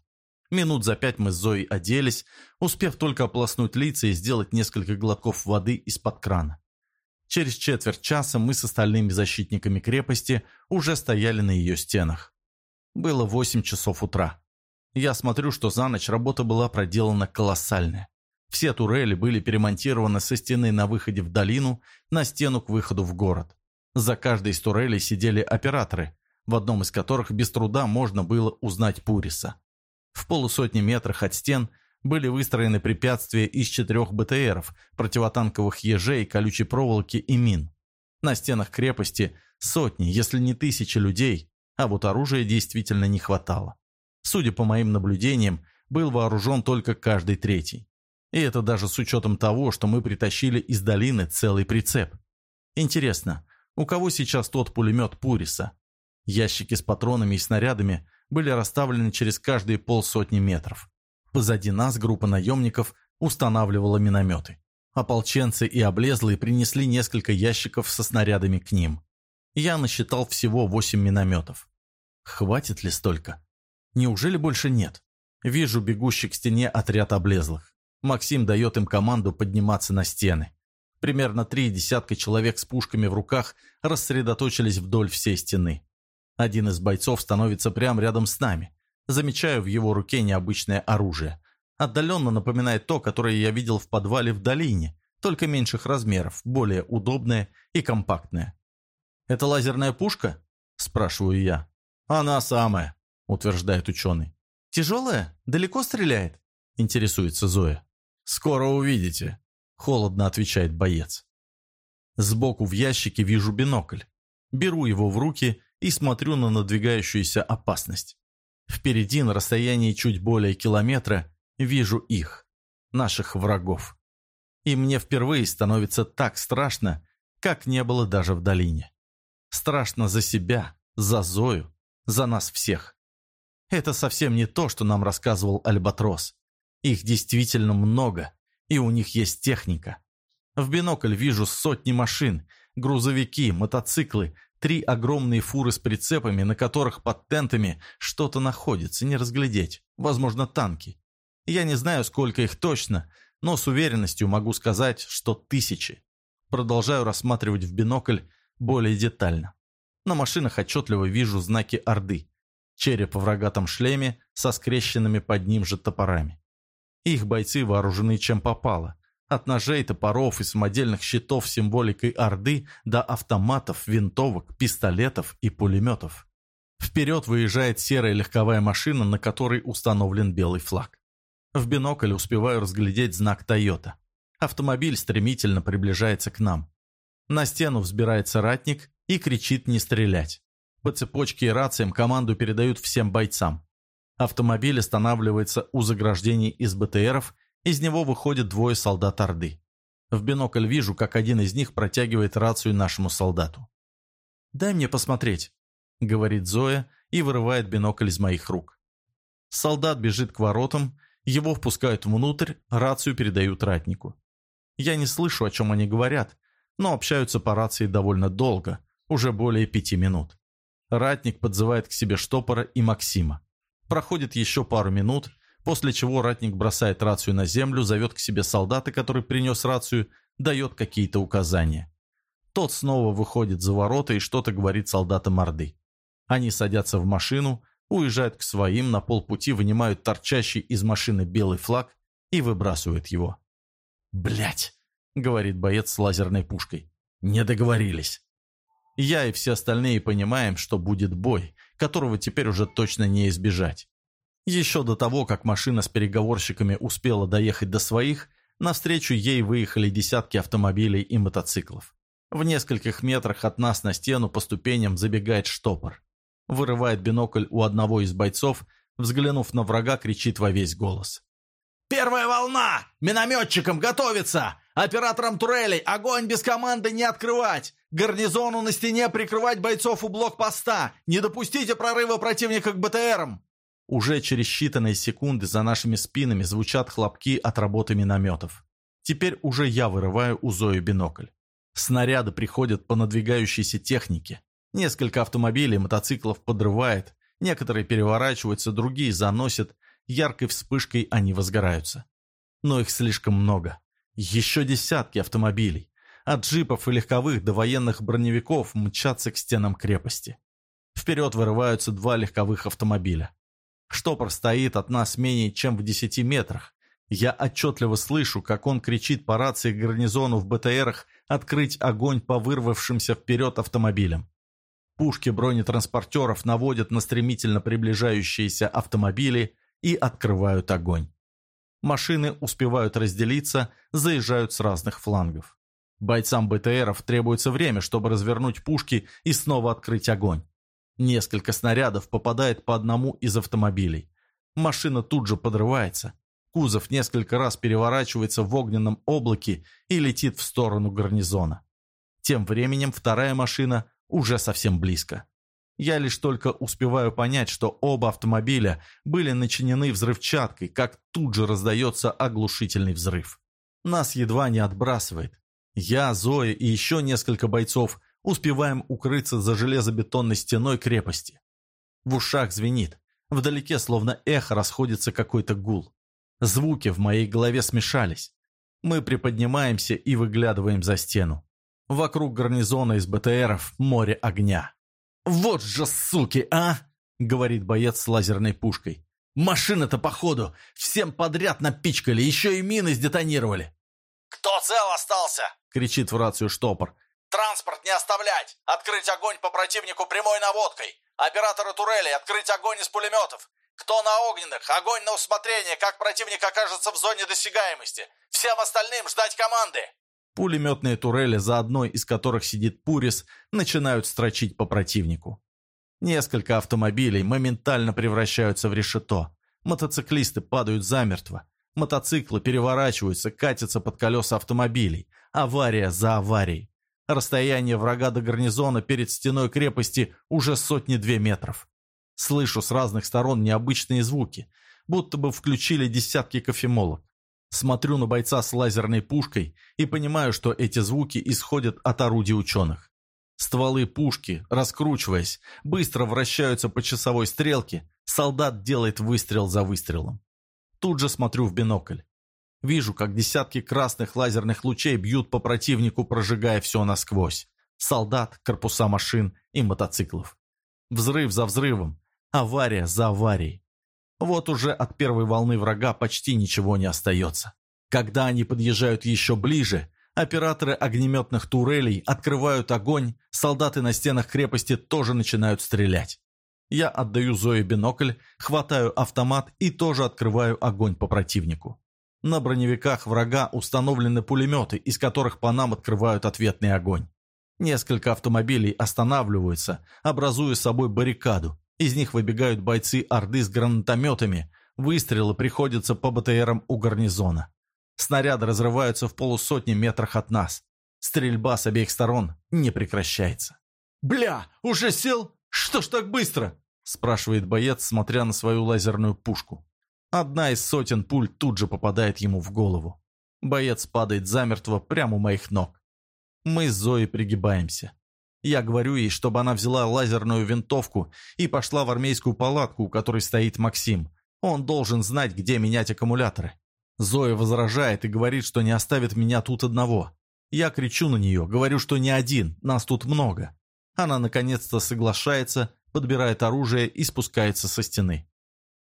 Минут за пять мы с Зоей оделись, успев только ополоснуть лица и сделать несколько глотков воды из-под крана. Через четверть часа мы с остальными защитниками крепости уже стояли на ее стенах. Было восемь часов утра. Я смотрю, что за ночь работа была проделана колоссальная. Все турели были перемонтированы со стены на выходе в долину на стену к выходу в город. За каждой из турелей сидели операторы, в одном из которых без труда можно было узнать Пуриса. В полусотни метрах от стен были выстроены препятствия из четырех БТРов, противотанковых ежей, колючей проволоки и мин. На стенах крепости сотни, если не тысячи людей, а вот оружия действительно не хватало. Судя по моим наблюдениям, был вооружен только каждый третий. И это даже с учетом того, что мы притащили из долины целый прицеп. Интересно, у кого сейчас тот пулемет Пуриса? Ящики с патронами и снарядами были расставлены через каждые полсотни метров. Позади нас группа наемников устанавливала минометы. Ополченцы и облезлые принесли несколько ящиков со снарядами к ним. Я насчитал всего восемь минометов. Хватит ли столько? Неужели больше нет? Вижу бегущий к стене отряд облезлых. Максим дает им команду подниматься на стены. Примерно три десятка человек с пушками в руках рассредоточились вдоль всей стены. Один из бойцов становится прямо рядом с нами. Замечаю в его руке необычное оружие. Отдаленно напоминает то, которое я видел в подвале в долине, только меньших размеров, более удобное и компактное. «Это лазерная пушка?» – спрашиваю я. «Она самая», – утверждает ученый. «Тяжелая? Далеко стреляет?» – интересуется Зоя. «Скоро увидите», – холодно отвечает боец. Сбоку в ящике вижу бинокль. Беру его в руки и смотрю на надвигающуюся опасность. Впереди, на расстоянии чуть более километра, вижу их, наших врагов. И мне впервые становится так страшно, как не было даже в долине. Страшно за себя, за Зою, за нас всех. Это совсем не то, что нам рассказывал Альбатрос. Их действительно много, и у них есть техника. В бинокль вижу сотни машин, грузовики, мотоциклы, Три огромные фуры с прицепами, на которых под тентами что-то находится, не разглядеть. Возможно, танки. Я не знаю, сколько их точно, но с уверенностью могу сказать, что тысячи. Продолжаю рассматривать в бинокль более детально. На машинах отчетливо вижу знаки Орды. Череп в рогатом шлеме со скрещенными под ним же топорами. Их бойцы вооружены чем попало. От ножей, топоров и самодельных щитов с символикой Орды до автоматов, винтовок, пистолетов и пулеметов. Вперед выезжает серая легковая машина, на которой установлен белый флаг. В бинокль успеваю разглядеть знак «Тойота». Автомобиль стремительно приближается к нам. На стену взбирается ратник и кричит не стрелять. По цепочке и рациям команду передают всем бойцам. Автомобиль останавливается у заграждений из БТРов из него выходят двое солдат Орды. В бинокль вижу, как один из них протягивает рацию нашему солдату. «Дай мне посмотреть», — говорит Зоя и вырывает бинокль из моих рук. Солдат бежит к воротам, его впускают внутрь, рацию передают ратнику. Я не слышу, о чем они говорят, но общаются по рации довольно долго, уже более пяти минут. Ратник подзывает к себе штопора и Максима. Проходит еще пару минут, после чего ратник бросает рацию на землю, зовет к себе солдата, который принес рацию, дает какие-то указания. Тот снова выходит за ворота и что-то говорит солдатам Орды. Они садятся в машину, уезжают к своим, на полпути вынимают торчащий из машины белый флаг и выбрасывают его. Блять, говорит боец с лазерной пушкой. «Не договорились». Я и все остальные понимаем, что будет бой, которого теперь уже точно не избежать. Еще до того, как машина с переговорщиками успела доехать до своих, навстречу ей выехали десятки автомобилей и мотоциклов. В нескольких метрах от нас на стену по ступеням забегает штопор. Вырывает бинокль у одного из бойцов, взглянув на врага, кричит во весь голос. «Первая волна! Минометчикам готовиться! Операторам турелей огонь без команды не открывать! Гарнизону на стене прикрывать бойцов у блокпоста! Не допустите прорыва противника к БТРам!» Уже через считанные секунды за нашими спинами звучат хлопки от работы минометов. Теперь уже я вырываю у Зои бинокль. Снаряды приходят по надвигающейся технике. Несколько автомобилей, мотоциклов подрывает, некоторые переворачиваются, другие заносят, яркой вспышкой они возгораются. Но их слишком много. Еще десятки автомобилей. От джипов и легковых до военных броневиков мчатся к стенам крепости. Вперед вырываются два легковых автомобиля. Штопор стоит от нас менее чем в десяти метрах. Я отчетливо слышу, как он кричит по рации гарнизону в БТРах открыть огонь по вырвавшимся вперед автомобилям. Пушки бронетранспортеров наводят на стремительно приближающиеся автомобили и открывают огонь. Машины успевают разделиться, заезжают с разных флангов. Бойцам БТРов требуется время, чтобы развернуть пушки и снова открыть огонь. Несколько снарядов попадает по одному из автомобилей. Машина тут же подрывается. Кузов несколько раз переворачивается в огненном облаке и летит в сторону гарнизона. Тем временем вторая машина уже совсем близко. Я лишь только успеваю понять, что оба автомобиля были начинены взрывчаткой, как тут же раздается оглушительный взрыв. Нас едва не отбрасывает. Я, Зоя и еще несколько бойцов успеваем укрыться за железобетонной стеной крепости. В ушах звенит. Вдалеке словно эхо расходится какой-то гул. Звуки в моей голове смешались. Мы приподнимаемся и выглядываем за стену. Вокруг гарнизона из БТРов море огня. «Вот же суки, а!» — говорит боец с лазерной пушкой. «Машина-то, походу, всем подряд напичкали, еще и мины сдетонировали!» «Кто цел остался?» — кричит в рацию штопор. «Транспорт не оставлять! Открыть огонь по противнику прямой наводкой! Операторы турели, открыть огонь из пулеметов! Кто на огненных? Огонь на усмотрение, как противник окажется в зоне досягаемости! Всем остальным ждать команды!» Пулеметные турели, за одной из которых сидит Пурис, начинают строчить по противнику. Несколько автомобилей моментально превращаются в решето. Мотоциклисты падают замертво. Мотоциклы переворачиваются, катятся под колеса автомобилей. Авария за аварией. Расстояние врага до гарнизона перед стеной крепости уже сотни-две метров. Слышу с разных сторон необычные звуки, будто бы включили десятки кофемолок. Смотрю на бойца с лазерной пушкой и понимаю, что эти звуки исходят от орудий ученых. Стволы пушки, раскручиваясь, быстро вращаются по часовой стрелке, солдат делает выстрел за выстрелом. Тут же смотрю в бинокль. Вижу, как десятки красных лазерных лучей бьют по противнику, прожигая все насквозь. Солдат, корпуса машин и мотоциклов. Взрыв за взрывом, авария за аварией. Вот уже от первой волны врага почти ничего не остается. Когда они подъезжают еще ближе, операторы огнеметных турелей открывают огонь, солдаты на стенах крепости тоже начинают стрелять. Я отдаю Зое бинокль, хватаю автомат и тоже открываю огонь по противнику. На броневиках врага установлены пулеметы, из которых по нам открывают ответный огонь. Несколько автомобилей останавливаются, образуя собой баррикаду, из них выбегают бойцы Орды с гранатометами. Выстрелы приходятся по БТРам у гарнизона. Снаряды разрываются в полусотни метрах от нас. Стрельба с обеих сторон не прекращается. «Бля, уже сел? Что ж так быстро?» спрашивает боец, смотря на свою лазерную пушку. Одна из сотен пуль тут же попадает ему в голову. Боец падает замертво прямо у моих ног. Мы с Зоей пригибаемся. Я говорю ей, чтобы она взяла лазерную винтовку и пошла в армейскую палатку, у которой стоит Максим. Он должен знать, где менять аккумуляторы. Зоя возражает и говорит, что не оставит меня тут одного. Я кричу на нее, говорю, что не один, нас тут много. Она наконец-то соглашается, подбирает оружие и спускается со стены.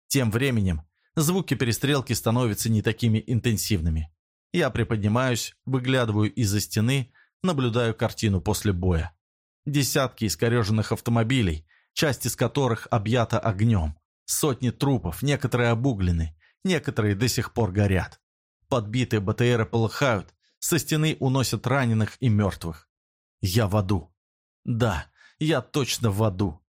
Тем временем звуки перестрелки становятся не такими интенсивными. Я приподнимаюсь, выглядываю из-за стены, наблюдаю картину после боя. Десятки искореженных автомобилей, часть из которых объята огнем. Сотни трупов, некоторые обуглены, некоторые до сих пор горят. Подбитые БТРы полыхают, со стены уносят раненых и мертвых. Я в аду. Да, я точно в аду.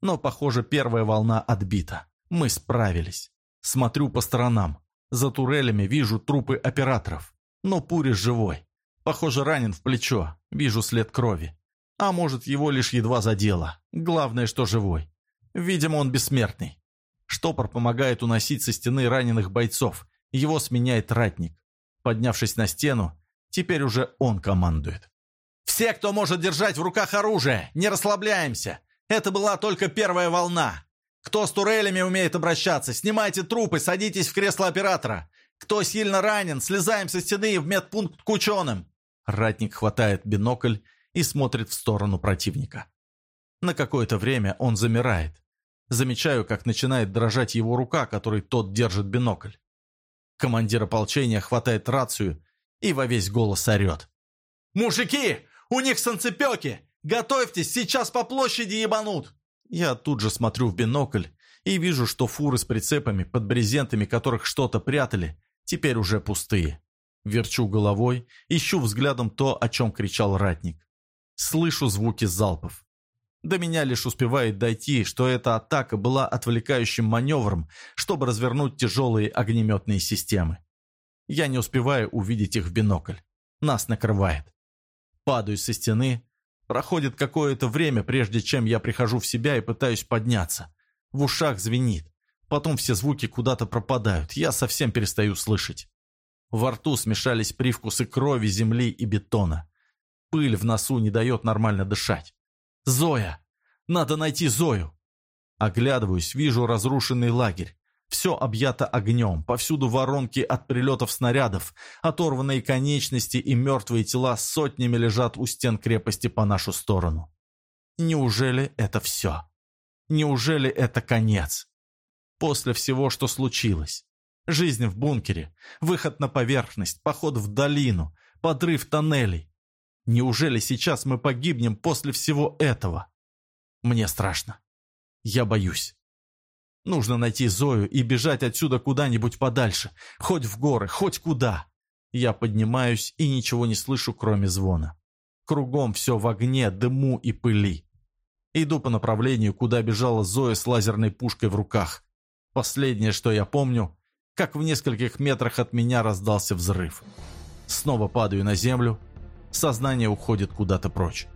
Но, похоже, первая волна отбита. Мы справились. Смотрю по сторонам. За турелями вижу трупы операторов. Но Пуриш живой. Похоже, ранен в плечо. Вижу след крови. А может, его лишь едва задело. Главное, что живой. Видимо, он бессмертный. Штопор помогает уносить со стены раненых бойцов. Его сменяет ратник. Поднявшись на стену, теперь уже он командует. «Все, кто может держать в руках оружие, не расслабляемся. Это была только первая волна. Кто с турелями умеет обращаться, снимайте трупы, садитесь в кресло оператора. Кто сильно ранен, слезаем со стены в медпункт к ученым». Ратник хватает бинокль и смотрит в сторону противника. На какое-то время он замирает. Замечаю, как начинает дрожать его рука, которой тот держит бинокль. Командир ополчения хватает рацию и во весь голос орет. «Мужики, у них санцепеки! Готовьтесь, сейчас по площади ебанут!» Я тут же смотрю в бинокль и вижу, что фуры с прицепами, под брезентами которых что-то прятали, теперь уже пустые. Верчу головой, ищу взглядом то, о чем кричал ратник. Слышу звуки залпов. До меня лишь успевает дойти, что эта атака была отвлекающим маневром, чтобы развернуть тяжелые огнеметные системы. Я не успеваю увидеть их в бинокль. Нас накрывает. Падаю со стены. Проходит какое-то время, прежде чем я прихожу в себя и пытаюсь подняться. В ушах звенит. Потом все звуки куда-то пропадают. Я совсем перестаю слышать. Во рту смешались привкусы крови, земли и бетона. Пыль в носу не дает нормально дышать. «Зоя! Надо найти Зою!» Оглядываюсь, вижу разрушенный лагерь. Все объято огнем, повсюду воронки от прилетов снарядов, оторванные конечности и мертвые тела сотнями лежат у стен крепости по нашу сторону. Неужели это все? Неужели это конец? После всего, что случилось. Жизнь в бункере, выход на поверхность, поход в долину, подрыв тоннелей. Неужели сейчас мы погибнем после всего этого? Мне страшно. Я боюсь. Нужно найти Зою и бежать отсюда куда-нибудь подальше. Хоть в горы, хоть куда. Я поднимаюсь и ничего не слышу, кроме звона. Кругом все в огне, дыму и пыли. Иду по направлению, куда бежала Зоя с лазерной пушкой в руках. Последнее, что я помню, как в нескольких метрах от меня раздался взрыв. Снова падаю на землю, Сознание уходит куда-то прочь.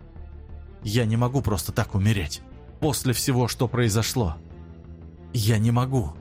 Я не могу просто так умереть. После всего, что произошло. Я не могу.